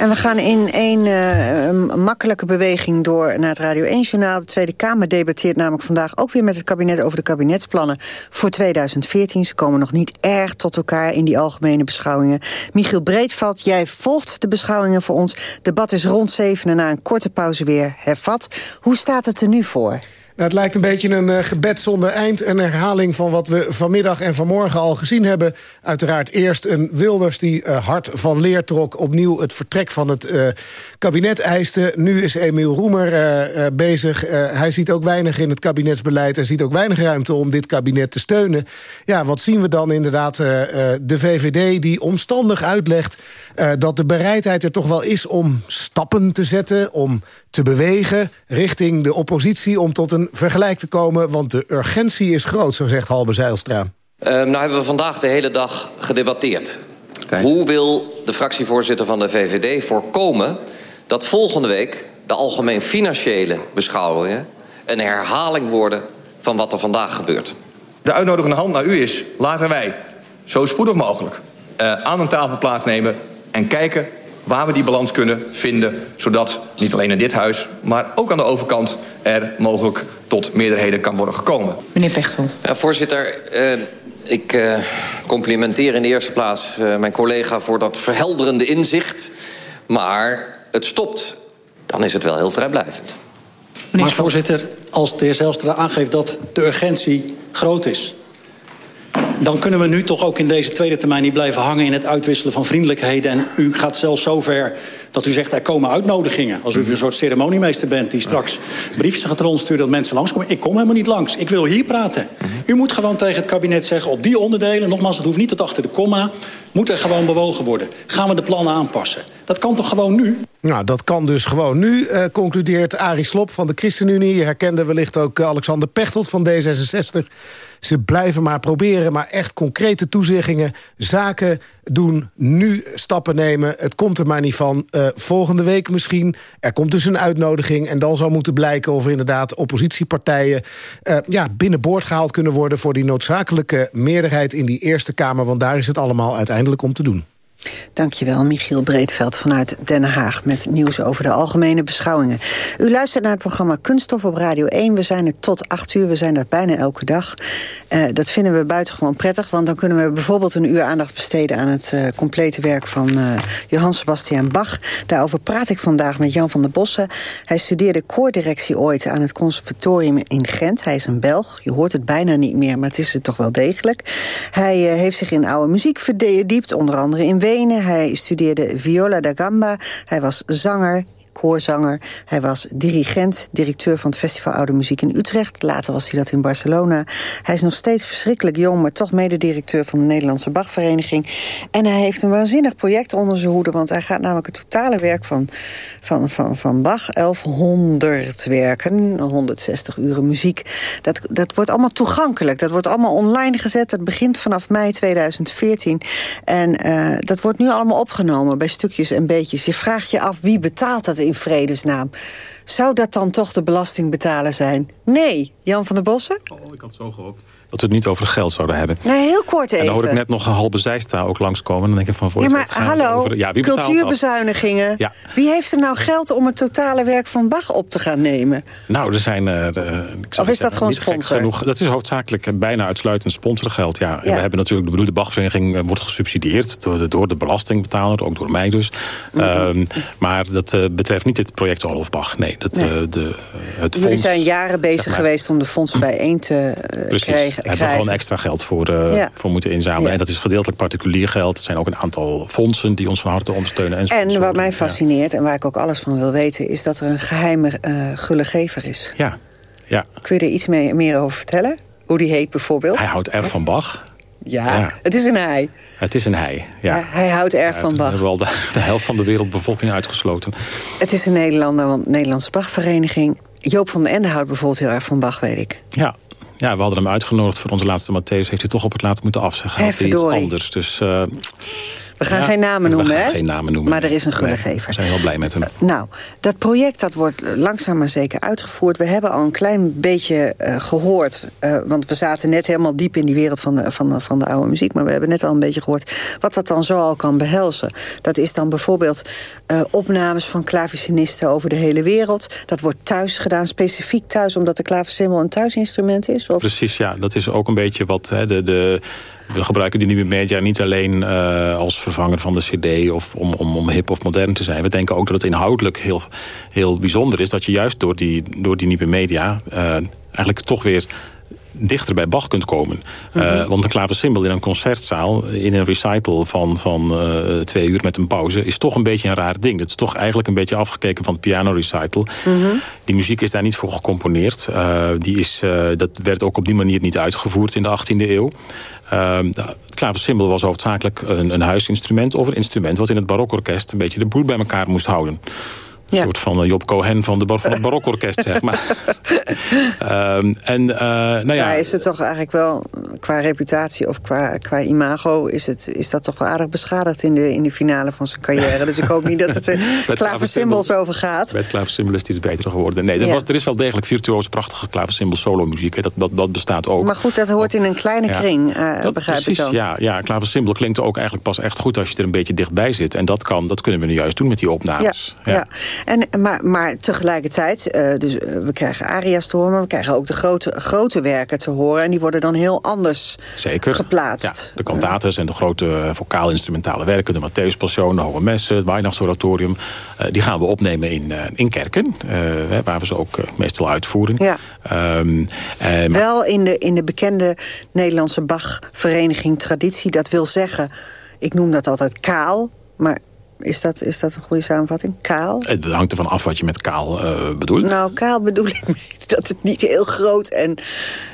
En we gaan in één uh, makkelijke beweging door naar het Radio 1-journaal. De Tweede Kamer debatteert namelijk vandaag ook weer met het kabinet... over de kabinetsplannen voor 2014. Ze komen nog niet erg tot elkaar in die algemene beschouwingen. Michiel Breedveld, jij volgt de beschouwingen voor ons. Debat is rond zeven en na een korte pauze weer hervat. Hoe staat het er nu voor? Het lijkt een beetje een uh, gebed zonder eind. Een herhaling van wat we vanmiddag en vanmorgen al gezien hebben. Uiteraard eerst een Wilders die uh, hard van leer trok. Opnieuw het vertrek van het uh, kabinet eiste. Nu is Emiel Roemer bezig. hij ziet ook weinig in het kabinetsbeleid. en ziet ook weinig ruimte om dit kabinet te steunen. Ja, wat zien we dan inderdaad? de VVD die omstandig uitlegt... dat de bereidheid er toch wel is om stappen te zetten... om te bewegen richting de oppositie... om tot een vergelijk te komen, want de urgentie is groot, zo zegt Halbe Zijlstra. Uh, nou hebben we vandaag de hele dag gedebatteerd. Hoe wil de fractievoorzitter van de VVD voorkomen... dat volgende week de algemeen financiële beschouwingen... een herhaling worden van wat er vandaag gebeurt? De uitnodigende hand naar u is, laten wij zo spoedig mogelijk... Uh, aan een tafel plaatsnemen en kijken waar we die balans kunnen vinden... zodat niet alleen in dit huis, maar ook aan de overkant... er mogelijk tot meerderheden kan worden gekomen. Meneer Pechtold. Ja, voorzitter, uh, ik uh, complimenteer in de eerste plaats uh, mijn collega... voor dat verhelderende inzicht. Maar het stopt, dan is het wel heel vrijblijvend. Maar voorzitter, als de heer Zelstra aangeeft dat de urgentie groot is dan kunnen we nu toch ook in deze tweede termijn niet blijven hangen... in het uitwisselen van vriendelijkheden. En u gaat zelfs zover dat u zegt er komen uitnodigingen. Alsof u een soort ceremoniemeester bent die straks briefjes gaat rondsturen... dat mensen langskomen. Ik kom helemaal niet langs. Ik wil hier praten. U moet gewoon tegen het kabinet zeggen op die onderdelen... nogmaals, het hoeft niet tot achter de komma... moet er gewoon bewogen worden. Gaan we de plannen aanpassen? Dat kan toch gewoon nu? Nou, dat kan dus gewoon nu, uh, concludeert Arie Slop van de ChristenUnie. Je herkende wellicht ook uh, Alexander Pechtold van D66. Ze blijven maar proberen, maar echt concrete toezeggingen... zaken doen, nu stappen nemen. Het komt er maar niet van. Uh, volgende week misschien. Er komt dus een uitnodiging. En dan zal moeten blijken of inderdaad oppositiepartijen... Ja, binnenboord gehaald kunnen worden... voor die noodzakelijke meerderheid in die Eerste Kamer. Want daar is het allemaal uiteindelijk om te doen. Dankjewel, Michiel Breedveld vanuit Den Haag... met nieuws over de algemene beschouwingen. U luistert naar het programma Kunststof op Radio 1. We zijn er tot 8 uur, we zijn dat bijna elke dag. Uh, dat vinden we buitengewoon prettig... want dan kunnen we bijvoorbeeld een uur aandacht besteden... aan het uh, complete werk van uh, Johann Sebastian Bach. Daarover praat ik vandaag met Jan van der Bossen. Hij studeerde koordirectie ooit aan het conservatorium in Gent. Hij is een Belg, je hoort het bijna niet meer... maar het is het toch wel degelijk. Hij heeft zich in oude muziek verdiept, onder andere in. Hij studeerde viola da gamba. Hij was zanger, koorzanger. Hij was dirigent, directeur van het Festival Oude Muziek in Utrecht. Later was hij dat in Barcelona. Hij is nog steeds verschrikkelijk jong, maar toch mededirecteur van de Nederlandse Bachvereniging. En hij heeft een waanzinnig project onder zijn hoede, want hij gaat namelijk het totale werk van, van, van, van Bach, 1100 werken, 160 uren muziek. Dat, dat wordt allemaal toegankelijk. Dat wordt allemaal online gezet. Dat begint vanaf mei 2014. En uh, dat wordt nu allemaal opgenomen bij stukjes en beetjes. Je vraagt je af wie betaalt dat in vredesnaam. Zou dat dan toch de belastingbetaler zijn? Nee. Jan van der Bossen? Oh, ik had zo gehoopt dat we het niet over geld zouden hebben. Heel kort even. En dan hoor ik net nog een halve zijsta ook langskomen. Dan denk ik van, voor ja, maar hallo, over ja, wie cultuurbezuinigingen. Ja. Wie heeft er nou geld om het totale werk van Bach op te gaan nemen? Nou, er zijn... Uh, de, ik of is dat gewoon sponsor? Genoeg. Dat is hoofdzakelijk bijna uitsluitend sponsorgeld. Ja. ja. We hebben natuurlijk, de bedoelde Bachvereniging eh, wordt gesubsidieerd... Door de, door de belastingbetaler, ook door mij dus. Mm -hmm. maar dat uh, betreft niet dit project Olof Bach. Nee, dat, nee. Uh, de, het Jullie zijn jaren bezig zeg maar, geweest om de fondsen bijeen te Precies. krijgen hebben we gewoon extra geld voor, uh, ja. voor moeten inzamelen. Ja. En dat is gedeeltelijk particulier geld. Er zijn ook een aantal fondsen die ons van harte ondersteunen. En, en wat mij fascineert en waar ik ook alles van wil weten... is dat er een geheime uh, gullegever is. Ja. ja. Kun je er iets mee, meer over vertellen? Hoe die heet bijvoorbeeld? Hij houdt erg van Bach. Ja, ja, het is een hij. Het is een hij, ja. ja hij houdt erg van Bach. We hebben al de, de, helft van de wereldbevolking uitgesloten. Het is een Nederlander, want Nederlandse Bachvereniging... Joop van den Ende houdt bijvoorbeeld heel erg van Bach, weet ik. Ja, ja, we hadden hem uitgenodigd voor onze laatste Matthäus. Heeft hij toch op het laatst moeten afzeggen. Hij iets anders. Dus, uh, we gaan ja, geen namen noemen, hè? geen namen noemen. Maar er is een gullegever. Nee, we zijn heel blij met hem. Nou, dat project dat wordt langzaam maar zeker uitgevoerd. We hebben al een klein beetje uh, gehoord. Uh, want we zaten net helemaal diep in die wereld van de, van, de, van de oude muziek. Maar we hebben net al een beetje gehoord wat dat dan zo al kan behelzen. Dat is dan bijvoorbeeld opnames van klavecinisten over de hele wereld. Dat wordt thuis gedaan, specifiek thuis... omdat de klaversymbol een thuisinstrument is? Of? Precies, ja. Dat is ook een beetje wat hè, de... de we gebruiken die nieuwe media niet alleen uh, als vervanger van de cd... of om, om, om hip of modern te zijn. We denken ook dat het inhoudelijk heel, heel bijzonder is... dat je juist door die, door die nieuwe media uh, eigenlijk toch weer dichter bij Bach kunt komen. Mm -hmm. uh, want een klaversymbol in een concertzaal... in een recital van, van uh, twee uur met een pauze... is toch een beetje een raar ding. Het is toch eigenlijk een beetje afgekeken van het piano recital. Mm -hmm. Die muziek is daar niet voor gecomponeerd. Uh, die is, dat werd ook op die manier niet uitgevoerd in de 18e eeuw. Uh, het klaversymbol was hoofdzakelijk een, een huisinstrument... of een instrument wat in het barokorkest... een beetje de boel bij elkaar moest houden. Een ja. soort van Job Cohen van, de, van het barokorkest, zeg maar. um, en, uh, nou ja. ja. Is het toch eigenlijk wel, qua reputatie of qua, qua imago... Is, het, is dat toch wel aardig beschadigd in de, in de finale van zijn carrière. dus ik hoop niet dat het er klaversymbols over gaat. Met klaversymbol is het iets beter geworden. Nee, er, ja. was, er is wel degelijk virtuoos prachtige klaversymbol solo muziek. Dat, dat, dat bestaat ook. Maar goed, dat hoort in een kleine kring, uh, dat, begrijp precies, ik dan. Ja, ja klaversymbol klinkt ook eigenlijk pas echt goed... als je er een beetje dichtbij zit. En dat, kan, dat kunnen we nu juist doen met die opnames. ja. En, maar, maar tegelijkertijd, uh, dus, uh, we krijgen aria's te horen... maar we krijgen ook de grote, grote werken te horen... en die worden dan heel anders Zeker. geplaatst. Ja, de cantates en de grote vocaal-instrumentale werken... de Matthäus Passion, de Hoge Messen, het Weihnachtsoratorium... Uh, die gaan we opnemen in, in kerken, waar we ze ook meestal uitvoeren. Ja. Um, Wel in de, in de bekende Nederlandse Bach-vereniging traditie. Dat wil zeggen, ik noem dat altijd kaal... maar is dat, is dat een goede samenvatting? Kaal? Het hangt ervan af wat je met kaal uh, bedoelt. Nou, kaal bedoel ik dat het niet heel groot en,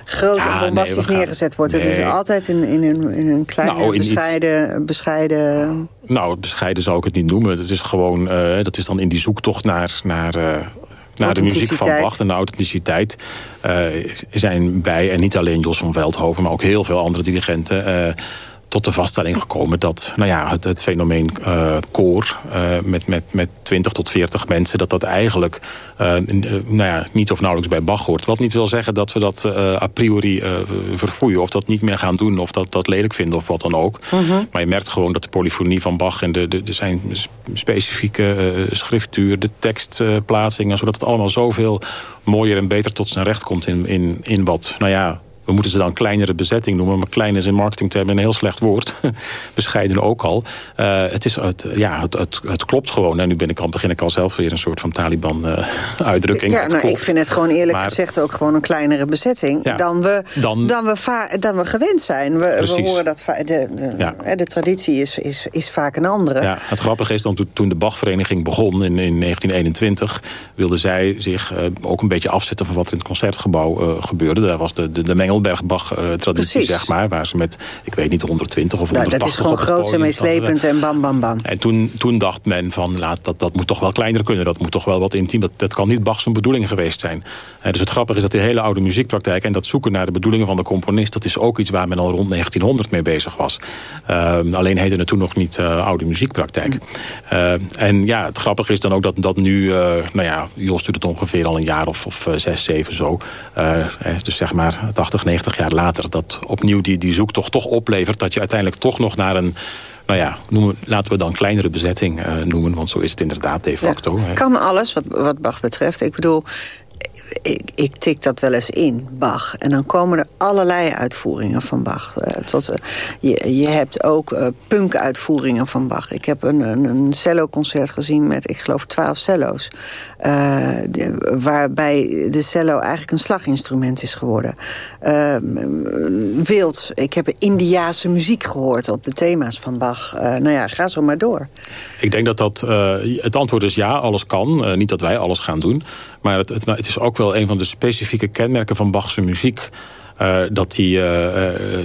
groot ja, en bombastisch nee, neergezet wordt. Nee. Het is altijd in, in, een, in een kleine, nou, in bescheiden, iets... bescheiden... Nou, bescheiden zou ik het niet noemen. Het is gewoon, uh, dat is dan in die zoektocht naar... naar uh, naar de muziek van Bach en de authenticiteit uh, zijn bij, en niet alleen Jos van Veldhoven... maar ook heel veel andere dirigenten... Uh, tot de vaststelling gekomen dat nou ja, het, het fenomeen uh, koor uh, met, met, met 20 tot 40 mensen, dat dat eigenlijk uh, nou ja, niet of nauwelijks bij Bach hoort. Wat niet wil zeggen dat we dat a priori verfoeien of dat niet meer gaan doen of dat, dat lelijk vinden of wat dan ook. -huh. Maar je merkt gewoon dat de polyfonie van Bach en de, de, de zijn specifieke schriftuur, de tekstplaatsingen, zodat het allemaal zoveel mooier en beter tot zijn recht komt in, in, in wat, nou ja, we moeten ze dan kleinere bezetting noemen. Maar klein is in marketingtermen een heel slecht woord. Bescheiden ook al. Uh, het, is, het, ja, het, het, het, klopt gewoon. En nu ben ik al, begin ik al zelf weer een soort van Taliban-uitdrukking. Uh, ja, nou, ik vind het gewoon eerlijk maar, gezegd ook gewoon een kleinere bezetting... Ja, dan, we, dan, dan, we dan we gewend zijn. We, we horen dat de, de, ja. de, traditie is, is, is vaak een andere. Ja, het grappige is dan toen de Bachvereniging begon in, in 1921... wilde zij zich uh, ook een beetje afzetten van wat er in het Concertgebouw gebeurde. Daar was de, de, de mengel Bergbach-traditie, zeg maar. Waar ze met, ik weet niet, 120 of 180... Nou, dat is gewoon groot en meeslepend en bam, bam, bam. En toen, toen dacht men van, laat, dat, dat moet toch wel kleiner kunnen. Dat moet toch wel wat intiem. Dat, dat kan niet Bach zijn bedoeling geweest zijn. dus het grappige is dat die hele oude muziekpraktijk... en dat zoeken naar de bedoelingen van de componist... dat is ook iets waar men al rond 1900 mee bezig was. Uh, alleen heette het toen nog niet uh, oude muziekpraktijk. Uh, en ja, het grappige is dan ook dat, dat nu... nou ja, Jos doet het ongeveer al een jaar of, of zes, zeven zo. dus zeg maar 80, 90 90 jaar later... dat opnieuw die, die zoektocht toch oplevert... dat je uiteindelijk toch nog naar een nou ja, noemen, laten we dan kleinere bezetting uh, noemen. Want zo is het inderdaad de facto. Ja, kan alles wat, wat Bach betreft. Ik bedoel, ik, ik, tik dat wel eens in, Bach. En dan komen er allerlei uitvoeringen van Bach. Uh, tot, uh, je, je hebt ook uh, punk-uitvoeringen van Bach. Ik heb een, een, cello-concert gezien met, ik geloof, twaalf cello's. Waarbij de cello eigenlijk een slaginstrument is geworden. wild. Ik heb Indiaanse muziek gehoord op de thema's van Bach. nou ja, ga zo maar door. Ik denk dat dat... het antwoord is ja, alles kan. niet dat wij alles gaan doen. Maar het, het, het is ook wel een van de specifieke kenmerken van Bachse muziek. Uh, dat die uh,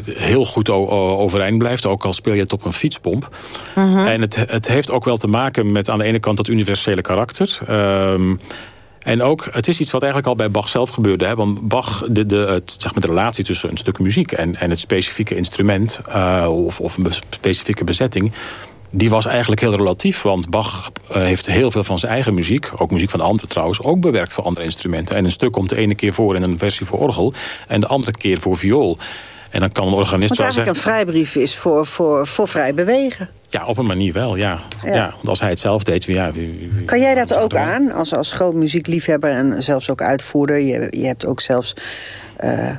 heel goed overeind blijft. Ook al speel je het op een fietspomp. -huh. En het, het heeft ook wel te maken met aan de ene kant dat universele karakter. Um, en ook, het is iets wat eigenlijk al bij Bach zelf gebeurde. Hè? Want Bach, de, de, het, zeg maar de relatie tussen een stuk muziek en, en het specifieke instrument... Of, of een specifieke bezetting die was eigenlijk heel relatief. Want Bach uh, heeft heel veel van zijn eigen muziek... ook muziek van anderen trouwens, ook bewerkt voor andere instrumenten. En een stuk komt de ene keer voor in een versie voor orgel... en de andere keer voor viool. En dan kan een organist Wat eigenlijk zeggen, een vrijbrief is voor, voor, voor vrij bewegen. Ja, op een manier wel, ja. ja. ja want als hij het zelf deed... Ja, wie, wie, kan jij dat ook aan, als, als groot muziekliefhebber... en zelfs ook uitvoerder? Je, je hebt ook zelfs... Uh,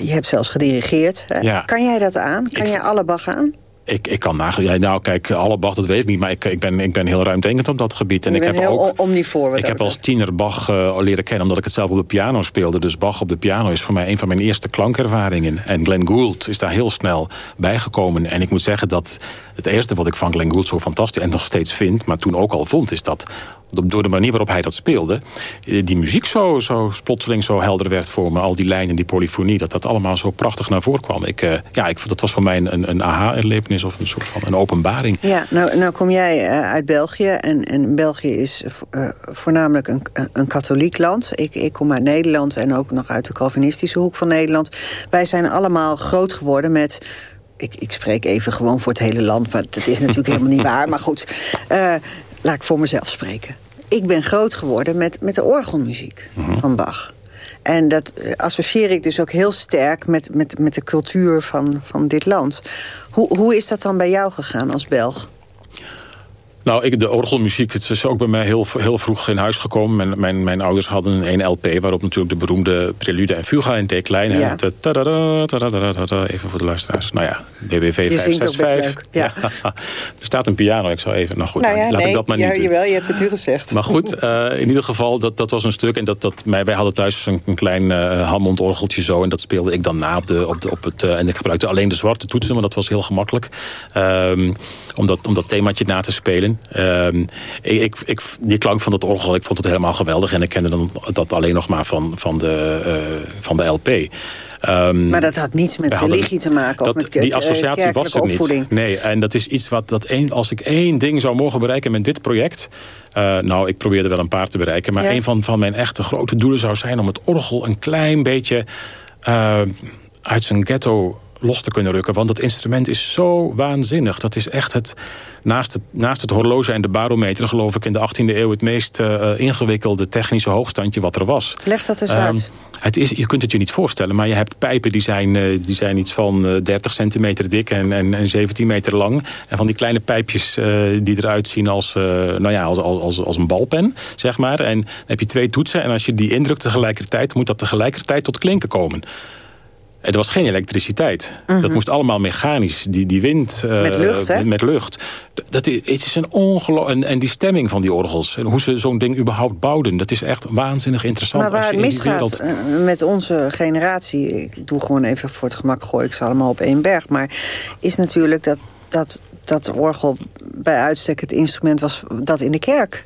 je hebt zelfs gedirigeerd. Ja. Kan jij dat aan? Kan ik, jij alle Bach aan? Ik, ik kan nagaan. Ja, nou, kijk, alle Bach, dat weet ik niet. Maar ik, ik, ben, ik ben heel ruimdenkend op dat gebied. En ik heb heel ook, omnivoor. Ik heb als tiener Bach uh, leren kennen omdat ik het zelf op de piano speelde. Dus Bach op de piano is voor mij een van mijn eerste klankervaringen. En Glenn Gould is daar heel snel bijgekomen. En ik moet zeggen dat het eerste wat ik van Glenn Gould zo fantastisch en nog steeds vind... maar toen ook al vond, is dat door de manier waarop hij dat speelde... Eh, die muziek zo, zo plotseling zo helder werd voor me. Al die lijnen, die polyfonie, dat dat allemaal zo prachtig naar voren kwam. Ik, uh, ja, ik, dat was voor mij een, een aha-erlevenis of een soort van een openbaring. Ja, nou, nou kom jij uh, uit België. En, en België is uh, voornamelijk een, een katholiek land. Ik, ik kom uit Nederland en ook nog uit de Calvinistische hoek van Nederland. Wij zijn allemaal groot geworden met ik, ik, spreek even gewoon voor het hele land, maar dat is natuurlijk helemaal niet waar. Maar goed, uh, laat ik voor mezelf spreken. Ik ben groot geworden met, met de orgelmuziek mm-hmm. van Bach. En dat associeer ik dus ook heel sterk met, met, met de cultuur van, van dit land. Hoe, hoe is dat dan bij jou gegaan als Belg? Nou, ik, de orgelmuziek, het is ook bij mij heel, heel vroeg in huis gekomen. Mijn, mijn, mijn ouders hadden een LP waarop natuurlijk de beroemde prelude en fuga in D klein. Ja. Even voor de luisteraars. Nou ja, BBV 565. Ja. ja. er staat een piano, ik zou even... Nou goed, nou ja, laat nee, ik dat maar ja, niet jawel, je hebt het nu gezegd. Maar goed, uh, in ieder geval, dat, dat was een stuk. En dat, dat, wij hadden thuis een, een klein uh, Hammond orgeltje zo. En dat speelde ik dan na op, de, op, de, op het... Uh, en ik gebruikte alleen de zwarte toetsen, maar dat was heel gemakkelijk. Um, om, dat, om dat themaatje na te spelen. Um, ik, ik, die klank van dat orgel, ik vond het helemaal geweldig. En ik kende dan dat alleen nog maar van, van, de, uh, van de LP. Um, maar dat had niets met religie te maken? Dat, of met die associatie was er opvoeding. niet. Nee, en dat is iets wat... Dat één, als ik één ding zou mogen bereiken met dit project... Uh, nou, ik probeerde wel een paar te bereiken... maar ja. een van, van mijn echte grote doelen zou zijn... om het orgel een klein beetje uh, uit zijn ghetto los te kunnen rukken. Want dat instrument is zo waanzinnig. Dat is echt het, naast het, naast het horloge en de barometer... geloof ik in de 18e eeuw het meest uh, ingewikkelde technische hoogstandje wat er was. Leg dat eens um, uit. Het is, je kunt het je niet voorstellen, maar je hebt pijpen die zijn, uh, die zijn iets van uh, 30 centimeter dik en, en, en, 17 meter lang. En van die kleine pijpjes die eruit zien als, nou ja, als, als, als een balpen, zeg maar. En dan heb je twee toetsen en als je die indrukt tegelijkertijd... moet dat tegelijkertijd tot klinken komen. Er was geen elektriciteit. Mhm. Dat moest allemaal mechanisch. Die, die wind. Uh, met lucht, hè? Met lucht. Dat is, het is een ongeloof en, en die stemming van die orgels. En hoe ze zo'n ding überhaupt bouwden. Dat is echt waanzinnig interessant. Maar waar als je het misgaat wereld... uh, met onze generatie... ik doe gewoon even voor het gemak, gooi ik ze allemaal op één berg... maar is natuurlijk dat, dat, dat orgel bij uitstek het instrument was... dat in de kerk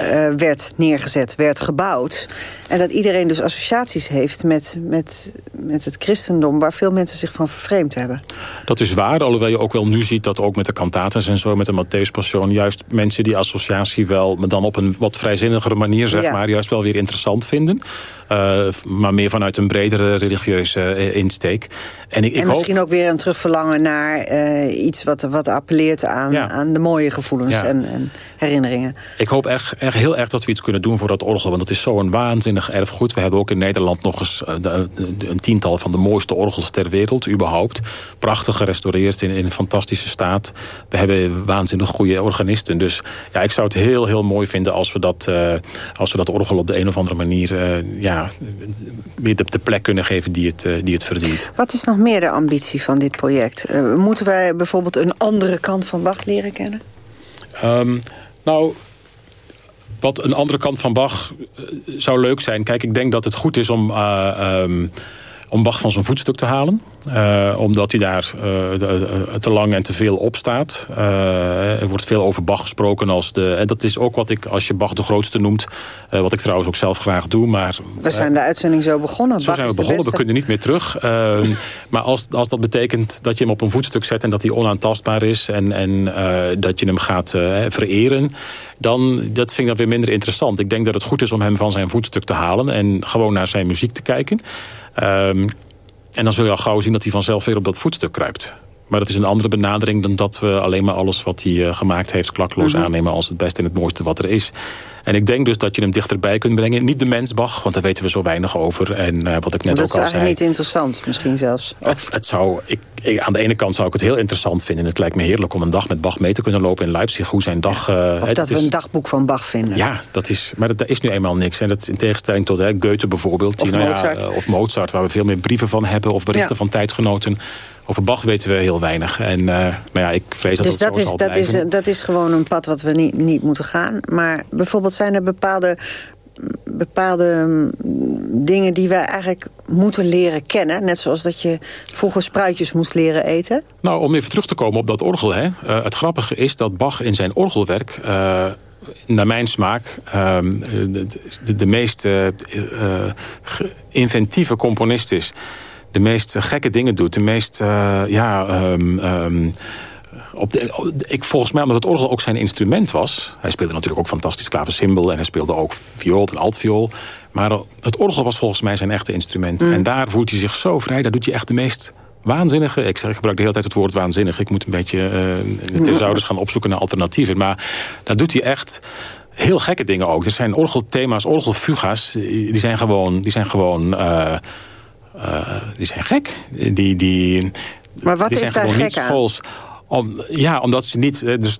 uh, werd neergezet, werd gebouwd. En dat iedereen dus associaties heeft met, met, met het christendom... waar veel mensen zich van vervreemd hebben. Dat is waar, alhoewel je ook wel nu ziet dat ook met de kantaten en zo... met de Matthäus-passion, juist mensen die associatie wel... maar dan op een wat vrijzinnigere manier, zeg Ja. maar... juist wel weer interessant vinden. Uh, maar meer vanuit een bredere religieuze uh, insteek. En, ik, ik en hoop... misschien ook weer een terugverlangen naar uh, iets wat, wat appelleert aan, Ja. aan de mooie gevoelens Ja. en, en herinneringen. Ik hoop echt, echt heel erg dat we iets kunnen doen voor dat orgel. Want het is zo'n waanzinnig erfgoed. We hebben ook in Nederland nog eens eh, een tiental van de mooiste orgels ter wereld. überhaupt. Prachtig gerestaureerd in, in een fantastische staat. We hebben waanzinnig goede organisten. Dus ja, ik zou het heel, heel mooi vinden als we dat, eh, als we dat orgel op de een of andere manier... eh, ja, weer de, de plek kunnen geven die het, die het verdient. Wat is nog meer de ambitie van dit project? Moeten wij bijvoorbeeld een andere kant van Bach leren kennen? Ehm, nou, wat een andere kant van Bach eh, zou leuk zijn. Kijk, ik denk dat het goed is om, eh, ehm, om Bach van zijn voetstuk te halen. Eh, omdat hij daar eh, de- te lang en te veel op staat. Eh, er wordt veel over Bach gesproken. Als de, en dat is ook wat ik, als je Bach de grootste noemt... eh, wat ik trouwens ook zelf graag doe. Maar, We zijn de uitzending zo begonnen. zo Bach zijn we begonnen, we kunnen niet meer terug. Ehm, maar als, als dat betekent dat je hem op een voetstuk zet... en dat hij onaantastbaar is en, en eh, dat je hem gaat eh, vereren... dan dat vind ik dat weer minder interessant. Ik denk dat het goed is om hem van zijn voetstuk te halen... en gewoon naar zijn muziek te kijken. Ehm, en dan zul je al gauw zien dat hij vanzelf weer op dat voetstuk kruipt. Maar dat is een andere benadering dan dat we alleen maar alles wat hij eh, gemaakt heeft klakkeloos Mhm. aannemen als het beste en het mooiste wat er is. En ik denk dus dat je hem dichterbij kunt brengen. Niet de mensbach, want daar weten we zo weinig over. En eh, wat ik net dat ook is al eigenlijk zei. niet interessant, misschien zelfs. Het, het zou, ik, ik- aan de ene kant zou ik het heel interessant vinden. Het lijkt me heerlijk om een dag met Bach mee te kunnen lopen in Leipzig. Hoe zijn dag... eh, Of het dat we is- een dagboek van Bach vinden. ja, dat is, maar dat, is nu eenmaal niks. En dat in tegenstelling tot hè, Goethe bijvoorbeeld. Of nou ja, Mozart. eh, of Mozart, waar we veel meer brieven van hebben. Of berichten Ja. van tijdgenoten. Over Bach weten we heel weinig. En nou ja, ik vrees dat dus dat is, dat, is, dat is gewoon een pad wat we niet, niet moeten gaan. Maar bijvoorbeeld zijn er bepaalde, bepaalde mm, dingen die wij eigenlijk moeten leren kennen. Net zoals dat je vroeger spruitjes moest leren eten. Nou, om even terug te komen op dat orgel. Hè. Eh, het grappige is dat Bach in zijn orgelwerk... eh, naar mijn smaak ehm, de, de, de meest inventieve componist is. De meest gekke dingen doet. De meest, eh, ja... ehm, ehm, op de, ik, volgens mij, omdat het orgel ook zijn instrument was... hij speelde natuurlijk ook fantastisch klaversymbol... en hij speelde ook viool en altviool. Maar het orgel was volgens mij zijn echte instrument. En daar voelt hij zich zo vrij. Daar doet hij echt de meest waanzinnige... ik, zeg, ik gebruik de hele tijd het woord waanzinnig. Ik moet een beetje uh, de thesaurus gaan opzoeken naar alternatieven. Maar daar doet hij echt heel gekke dingen ook. Er zijn orgelthema's, orgelfuga's... die zijn gewoon... Die zijn gewoon uh, die zijn gek. Die, die, Maar wat die is daar gek niet aan? schools. Om, ja, omdat ze niet... eh, Dus,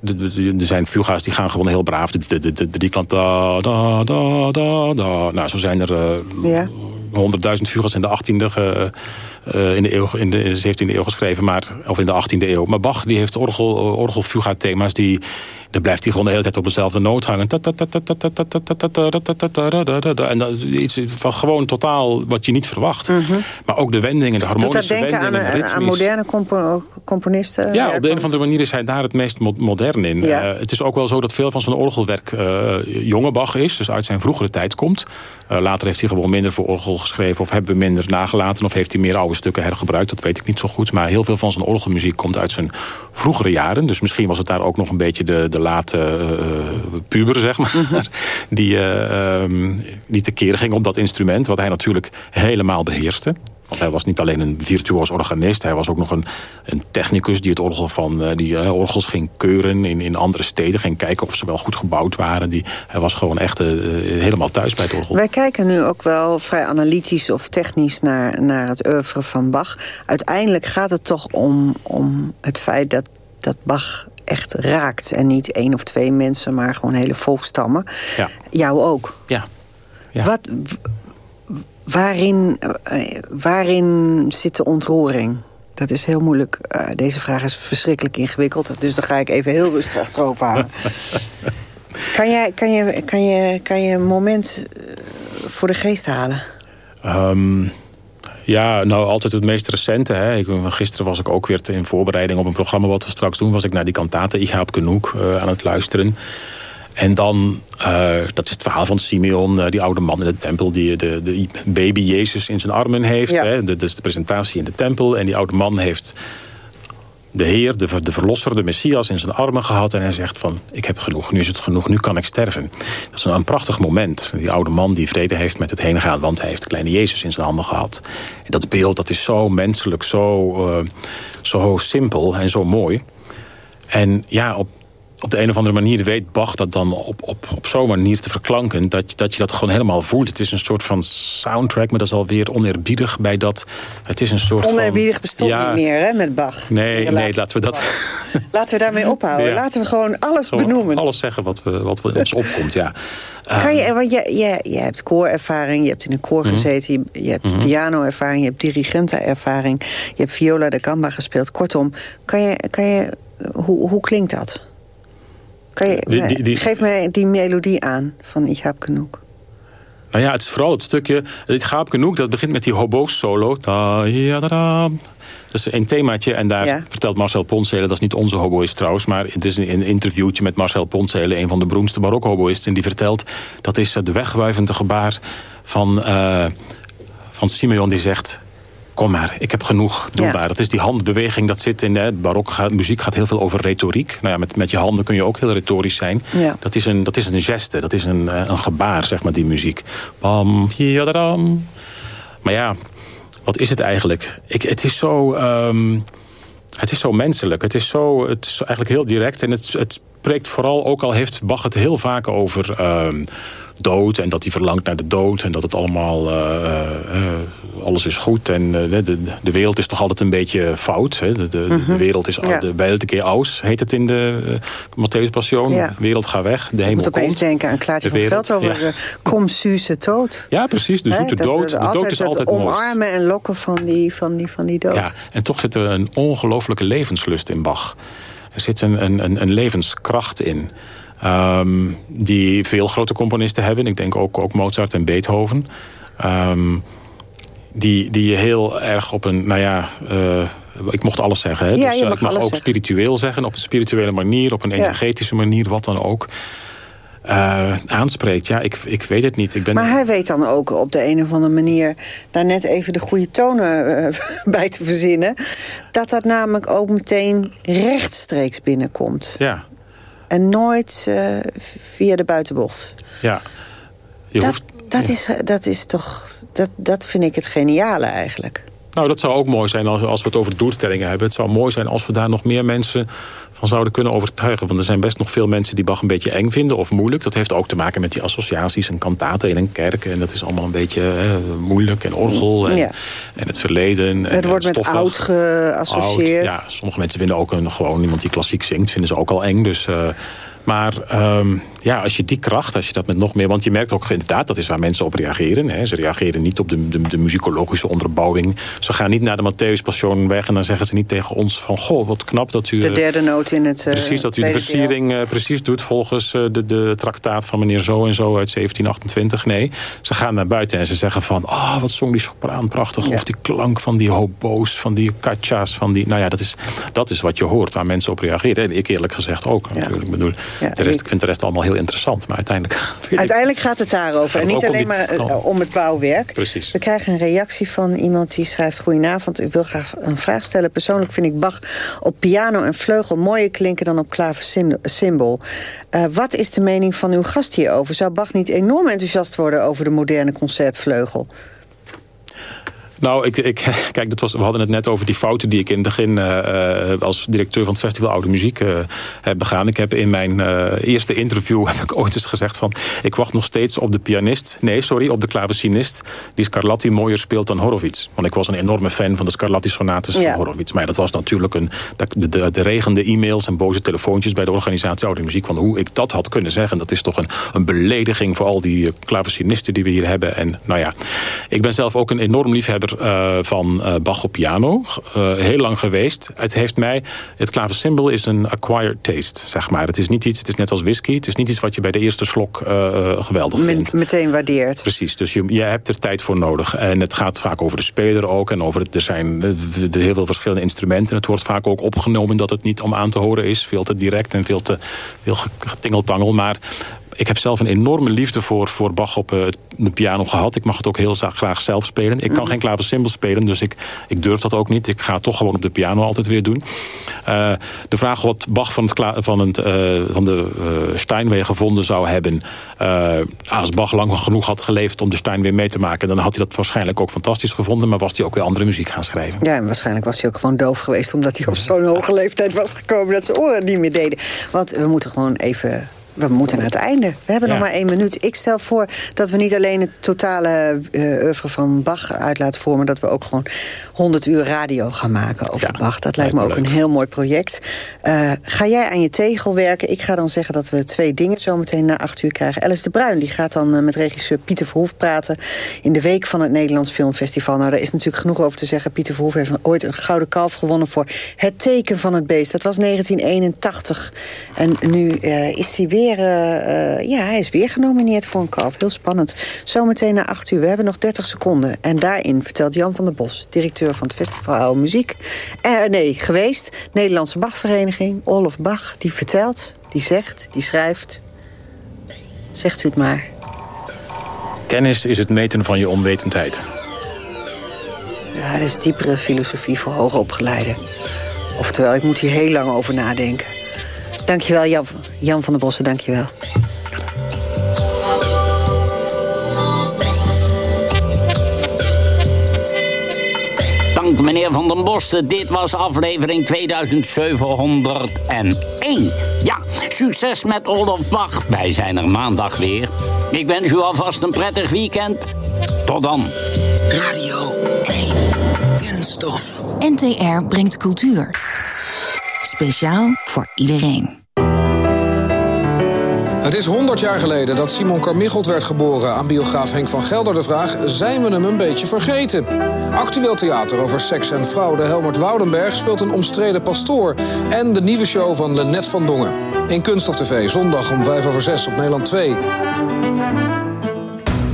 er zijn fuga's die gaan gewoon heel braaf. De, de, de, de drieklant da, da, da, da, da. Nou, zo zijn er eh, Ja. 100.000 fuga's in de 18e ge- eh, in, de eeuw, in de 17e eeuw geschreven, maar, of in de 18e eeuw. Maar Bach die heeft orgel, orgelfuga thema's die daar blijft hij gewoon de hele tijd op dezelfde noot hangen. En dat, iets van gewoon totaal wat je niet verwacht. Maar ook de wendingen, de Doet dat harmonische denken aan, wendingen, aan ritmisch. moderne compo- componisten? Ja, op de een of andere manier is hij daar het meest mo- modern in. Ja. Eh, het is ook wel zo dat veel van zijn orgelwerk eh, jonge Bach is. Dus uit zijn vroegere tijd komt. Eh, later heeft hij gewoon minder voor orgel geschreven. Of hebben we minder nagelaten. Of heeft hij meer oude stukken hergebruikt. Dat weet ik niet zo goed. Maar heel veel van zijn orgelmuziek komt uit zijn vroegere jaren. Dus misschien was het daar ook nog een beetje de, de late eh, puber, zeg maar. Die, eh, ehm, die tekeer ging op dat instrument. Wat hij natuurlijk helemaal beheerste. Want hij was niet alleen een virtuoos organist... hij was ook nog een, een technicus die, het orgel van, die uh, orgels ging keuren in, in andere steden. Ging kijken of ze wel goed gebouwd waren. Die, hij was gewoon echt uh, helemaal thuis bij het orgel. Wij kijken nu ook wel vrij analytisch of technisch naar, naar het oeuvre van Bach. Uiteindelijk gaat het toch om, om het feit dat, dat Bach echt raakt. En niet één of twee mensen, maar gewoon hele volkstammen. Ja. Jou ook. Ja. ja. Wat, waarin, waarin zit de ontroering? Dat is heel moeilijk. Uh, deze vraag is verschrikkelijk ingewikkeld. Dus daar ga ik even heel rustig achterover halen. kan, jij, kan, je, kan, je, kan je een moment voor de geest halen? Um, ja, nou altijd het meest recente. Hè. Ik, gisteren was ik ook weer in voorbereiding op een programma wat we straks doen. Was ik naar die kantate Ich heb genoeg uh, aan het luisteren. En dan, uh, dat is het verhaal van Simeon, uh, die oude man in de tempel... die de, de baby Jezus in zijn armen heeft. Ja. Hè. Dat is de presentatie in de tempel. En die oude man heeft de Heer, de, de Verlosser, de Messias in zijn armen gehad. En hij zegt van, ik heb genoeg, nu is het genoeg, nu kan ik sterven. Dat is een, een prachtig moment. Die oude man die vrede heeft met het heen gaan... want hij heeft kleine Jezus in zijn handen gehad. En dat beeld, dat is zo menselijk, zo, uh, zo simpel en zo mooi. En ja, op op de een of andere manier weet Bach dat dan op, op, op zo'n manier te verklanken... Dat, dat je dat gewoon helemaal voelt. Het is een soort van soundtrack, maar dat is alweer oneerbiedig bij dat... Het is een soort oneerbiedig van, bestond ja, niet meer hè, met Bach. Nee, nee laten we dat... Laten we daarmee ophouden. Ja. Laten we gewoon alles gewoon benoemen. Alles zeggen wat, we, wat we ons opkomt, ja. Kan je, want je, je, je hebt koorervaring, je hebt in een koor gezeten... Mm -hmm. je, je hebt mm -hmm. pianoervaring, je hebt dirigentenervaring... je hebt viola de gamba gespeeld. Kortom, kan je, kan je, hoe, hoe klinkt dat? Kan je, die, die, die, geef mij die melodie aan van Ich hab genoeg. Nou ja, het is vooral het stukje... Het Gaap genoeg, dat begint met die hobo-solo. Dat is een themaatje en daar ja. vertelt Marcel Ponzele... dat is niet onze hoboïst trouwens... maar het is een interviewtje met Marcel Ponzele... een van de beroemdste barok-hoboïsten... die vertelt dat is de wegwuivende gebaar van, uh, van Simeon die zegt kom maar, ik heb genoeg, doe maar. Dat is die handbeweging, dat zit in de barok. Gaat, muziek gaat heel veel over retoriek. Nou ja, met, met je handen kun je ook heel retorisch zijn. Ja. Dat, is een, dat is een geste, dat is een, een gebaar, zeg maar, die muziek. Bam, hiadadam. Maar ja, wat is het eigenlijk? Ik, het is zo... Um, het is zo menselijk. Het is, zo, het is eigenlijk heel direct. En het, het spreekt vooral, ook al heeft Bach het heel vaak over... Um, dood en dat hij verlangt naar de dood en dat het allemaal uh, uh, alles is goed en de, de wereld is toch altijd een beetje fout. Hè? De, de, mm -hmm. de wereld is ja. de wereld keer aus, heet het in de Matthäus Passion. Ja. De wereld gaat weg, de hemel komt. Ik moet opeens denken aan Klaartje van Veld over ja. kom Suze dood. Ja, precies. De zoete dood. De dood is altijd het omarmen en lokken van die, van, die, van die dood. Ja, en toch zit er een ongelooflijke levenslust in Bach. Er zit een, een, een levenskracht in. Um, die veel grote componisten hebben. Ik denk ook, ook Mozart en Beethoven. Um, die, die je heel erg op een, nou ja... Uh, ik mocht alles zeggen. Hè? Ja, dus, mag ik mag ook zeggen. spiritueel zeggen. Op een spirituele manier, op een energetische ja. manier, wat dan ook. Uh, aanspreekt. Ja, ik, ik weet het niet. Ik ben... Maar hij weet dan ook op de een of andere manier... daar net even de goede tonen uh, bij te verzinnen... dat dat namelijk ook meteen rechtstreeks binnenkomt. Ja, en nooit uh, via de buitenbocht. Ja. Je dat, hoeft, dat, is, dat is toch... Dat, dat vind ik het geniale eigenlijk. Nou, dat zou ook mooi zijn als, als we het over doelstellingen hebben. Het zou mooi zijn als we daar nog meer mensen van zouden kunnen overtuigen. Want er zijn best nog veel mensen die Bach een beetje eng vinden of moeilijk. Dat heeft ook te maken met die associaties en kantaten in een kerk. En dat is allemaal een beetje hè, moeilijk. En orgel en, ja. en het verleden. Het en, wordt en met oud geassocieerd. Oud, ja, sommige mensen vinden ook een, gewoon iemand die klassiek zingt. Vinden ze ook al eng. Dus... Uh, maar um, ja, als je die kracht, als je dat met nog meer... want je merkt ook inderdaad, dat is waar mensen op reageren. Hè. Ze reageren niet op de, de, de muzikologische onderbouwing. Ze gaan niet naar de Matthäus Passion weg... en dan zeggen ze niet tegen ons van... goh, wat knap dat u... De derde noot in het... Uh, precies, dat u de versiering uh, precies doet... volgens uh, de, de traktaat van meneer Zo en Zo uit 1728. Nee, ze gaan naar buiten en ze zeggen van... ah, oh, wat zong die sopraan prachtig. Ja. Of die klank van die hobo's, van die kacha's. Van die, nou ja, dat is, dat is wat je hoort, waar mensen op reageren. En ik eerlijk gezegd ook, ja. natuurlijk. Ik bedoel, ja, de rest, ik vind de rest allemaal heel interessant. Maar uiteindelijk... Uiteindelijk gaat het daarover. En niet alleen maar oh. om het bouwwerk. Precies. We krijgen een reactie van iemand die schrijft... Goedenavond, ik wil graag een vraag stellen. Persoonlijk vind ik Bach op piano en vleugel... mooier klinken dan op klaversymbol. Uh, wat is de mening van uw gast hierover? Zou Bach niet enorm enthousiast worden... over de moderne concertvleugel? Nou, ik, ik, kijk, dat was, we hadden het net over die fouten die ik in het begin uh, als directeur van het Festival Oude Muziek uh, heb begaan. Ik heb in mijn eerste interview heb ik ooit eens gezegd van ik wacht nog steeds op de pianist, nee sorry, op de klavecinist die Scarlatti mooier speelt dan Horowitz. Want ik was een enorme fan van de Scarlatti sonates ja. van Horowitz. Maar dat was natuurlijk een, de, de, de regende e-mails en boze telefoontjes bij de organisatie Oude Muziek van hoe ik dat had kunnen zeggen. Dat is toch een, een belediging voor al die klavecinisten die we hier hebben. En nou ja, ik ben zelf ook een enorm liefhebber uh, van uh, Bach op piano. Uh, heel lang geweest. Het heeft mij... Het klaversymbol is een acquired taste, zeg maar. Het is niet iets... Het is net als whisky. Het is niet iets wat je bij de eerste slok geweldig vindt. Meteen waardeert. Precies. Dus je, je hebt er tijd voor nodig. En het gaat vaak over de speler ook. En over het, er zijn er heel veel verschillende instrumenten. Het wordt vaak ook opgenomen dat het niet om aan te horen is. Veel te direct en veel te veel getingeltangel. Maar ik heb zelf een enorme liefde voor, voor Bach op uh, de piano gehad. Ik mag het ook heel graag zelf spelen. Ik kan mm. geen klaversymbol spelen, dus ik, ik durf dat ook niet. Ik ga het toch gewoon op de piano altijd weer doen. Uh, de vraag wat Bach van, het, van, het, uh, van de Steinway gevonden zou hebben... als Bach lang genoeg had geleefd om de Steinway mee te maken... dan had hij dat waarschijnlijk ook fantastisch gevonden... maar was hij ook weer andere muziek gaan schrijven. Ja, en waarschijnlijk was hij ook gewoon doof geweest... omdat hij op zo'n hoge leeftijd was gekomen dat zijn oren niet meer deden. Want we moeten gewoon even we moeten naar het einde. We hebben nog maar één minuut. Ik stel voor dat we niet alleen het totale uh, oeuvre van Bach uit laten vormen... dat we ook gewoon 100 uur radio gaan maken over Bach. Dat lijkt me ook een heel mooi project. Uh, ga jij aan je tegel werken? Ik ga dan zeggen dat we twee dingen zometeen na acht uur krijgen. Alice de Bruin die gaat dan uh, met regisseur Pieter Verhoef praten... in de week van het Nederlands Filmfestival. Nou, daar is natuurlijk genoeg over te zeggen. Pieter Verhoef heeft ooit een gouden kalf gewonnen... voor Het teken van het beest. Dat was 1981. En nu is hij weer uh, ja, hij is weer genomineerd voor een kalf. Heel spannend. Zometeen na acht uur. We hebben nog 30 seconden. En daarin vertelt Jan van der Bos, directeur van het Festival Oude Muziek... Uh, nee, geweest, Nederlandse Bachvereniging, Olof Bach... die vertelt, die zegt, die schrijft. Zegt u het maar. Kennis is het meten van je onwetendheid. Ja, dat is diepere filosofie voor hoogopgeleiden. Oftewel, ik moet hier heel lang over nadenken. Dankjewel, Jan, Jan van der Bossen, dankjewel. Dank meneer Van den Bossen. Dit was aflevering 2701. Ja, succes met Olaf Bach. Wij zijn er maandag weer. Ik wens u alvast een prettig weekend. Tot dan. Radio 1. Kunststof. NTR brengt cultuur. Speciaal voor iedereen. Het is 100 jaar geleden dat Simon Carmichelt werd geboren. Aan biograaf Henk van Gelder de vraag... zijn we hem een beetje vergeten? Actueel theater over seks en fraude. Helmert Woudenberg speelt een omstreden pastoor. En de nieuwe show van Lenet van Dongen. In Kunst of TV, zondag om 5 over 6 op Nederland 2.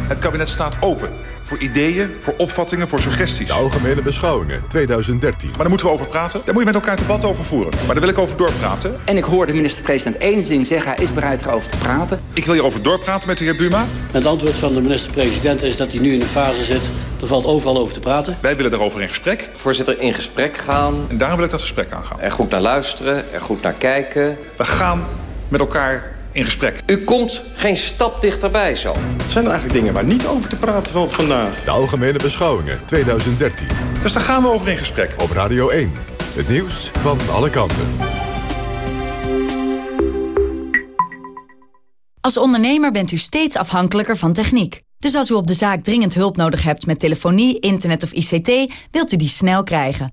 Het kabinet staat open voor ideeën, voor opvattingen, voor suggesties. De Algemene Beschouwingen 2013. Maar daar moeten we over praten. Daar moet je met elkaar debat over voeren. Maar daar wil ik over doorpraten. En ik hoor de minister-president één ding zeggen. Hij is bereid erover te praten. Ik wil hierover doorpraten met de heer Buma. Het antwoord van de minister-president is dat hij nu in een fase zit... er valt overal over te praten. Wij willen daarover in gesprek. Voorzitter, in gesprek gaan. En daarom wil ik dat gesprek aangaan. Er goed naar luisteren, er goed naar kijken. We gaan met elkaar in gesprek. U komt geen stap dichterbij zo. Zijn er eigenlijk dingen waar niet over te praten valt vandaag? De Algemene Beschouwingen 2013. Dus daar gaan we over in gesprek. Op Radio 1. Het nieuws van alle kanten. Als ondernemer bent u steeds afhankelijker van techniek. Dus als u op de zaak dringend hulp nodig hebt met telefonie, internet of ICT... wilt u die snel krijgen.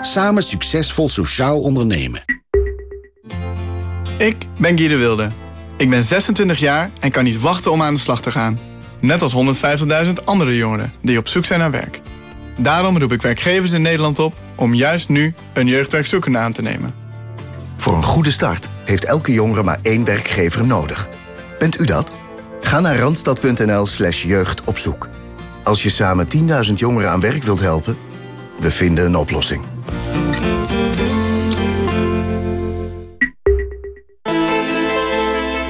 Samen succesvol sociaal ondernemen. Ik ben Guy de Wilde. Ik ben 26 jaar en kan niet wachten om aan de slag te gaan. Net als 150.000 andere jongeren die op zoek zijn naar werk. Daarom roep ik werkgevers in Nederland op om juist nu een jeugdwerkzoekende aan te nemen. Voor een goede start heeft elke jongere maar één werkgever nodig. Bent u dat? Ga naar randstad.nl slash jeugdopzoek. Als je samen 10.000 jongeren aan werk wilt helpen, we vinden een oplossing.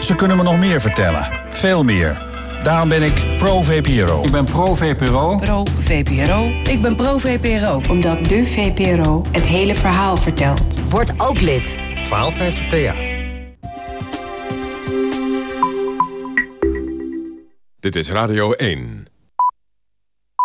Ze kunnen me nog meer vertellen. Veel meer. Daarom ben ik pro-VPRO. Ik ben pro-VPRO. Pro-VPRO. Ik ben pro-VPRO. Omdat de VPRO het hele verhaal vertelt. Word ook lid. 1250 PA. Dit is Radio 1.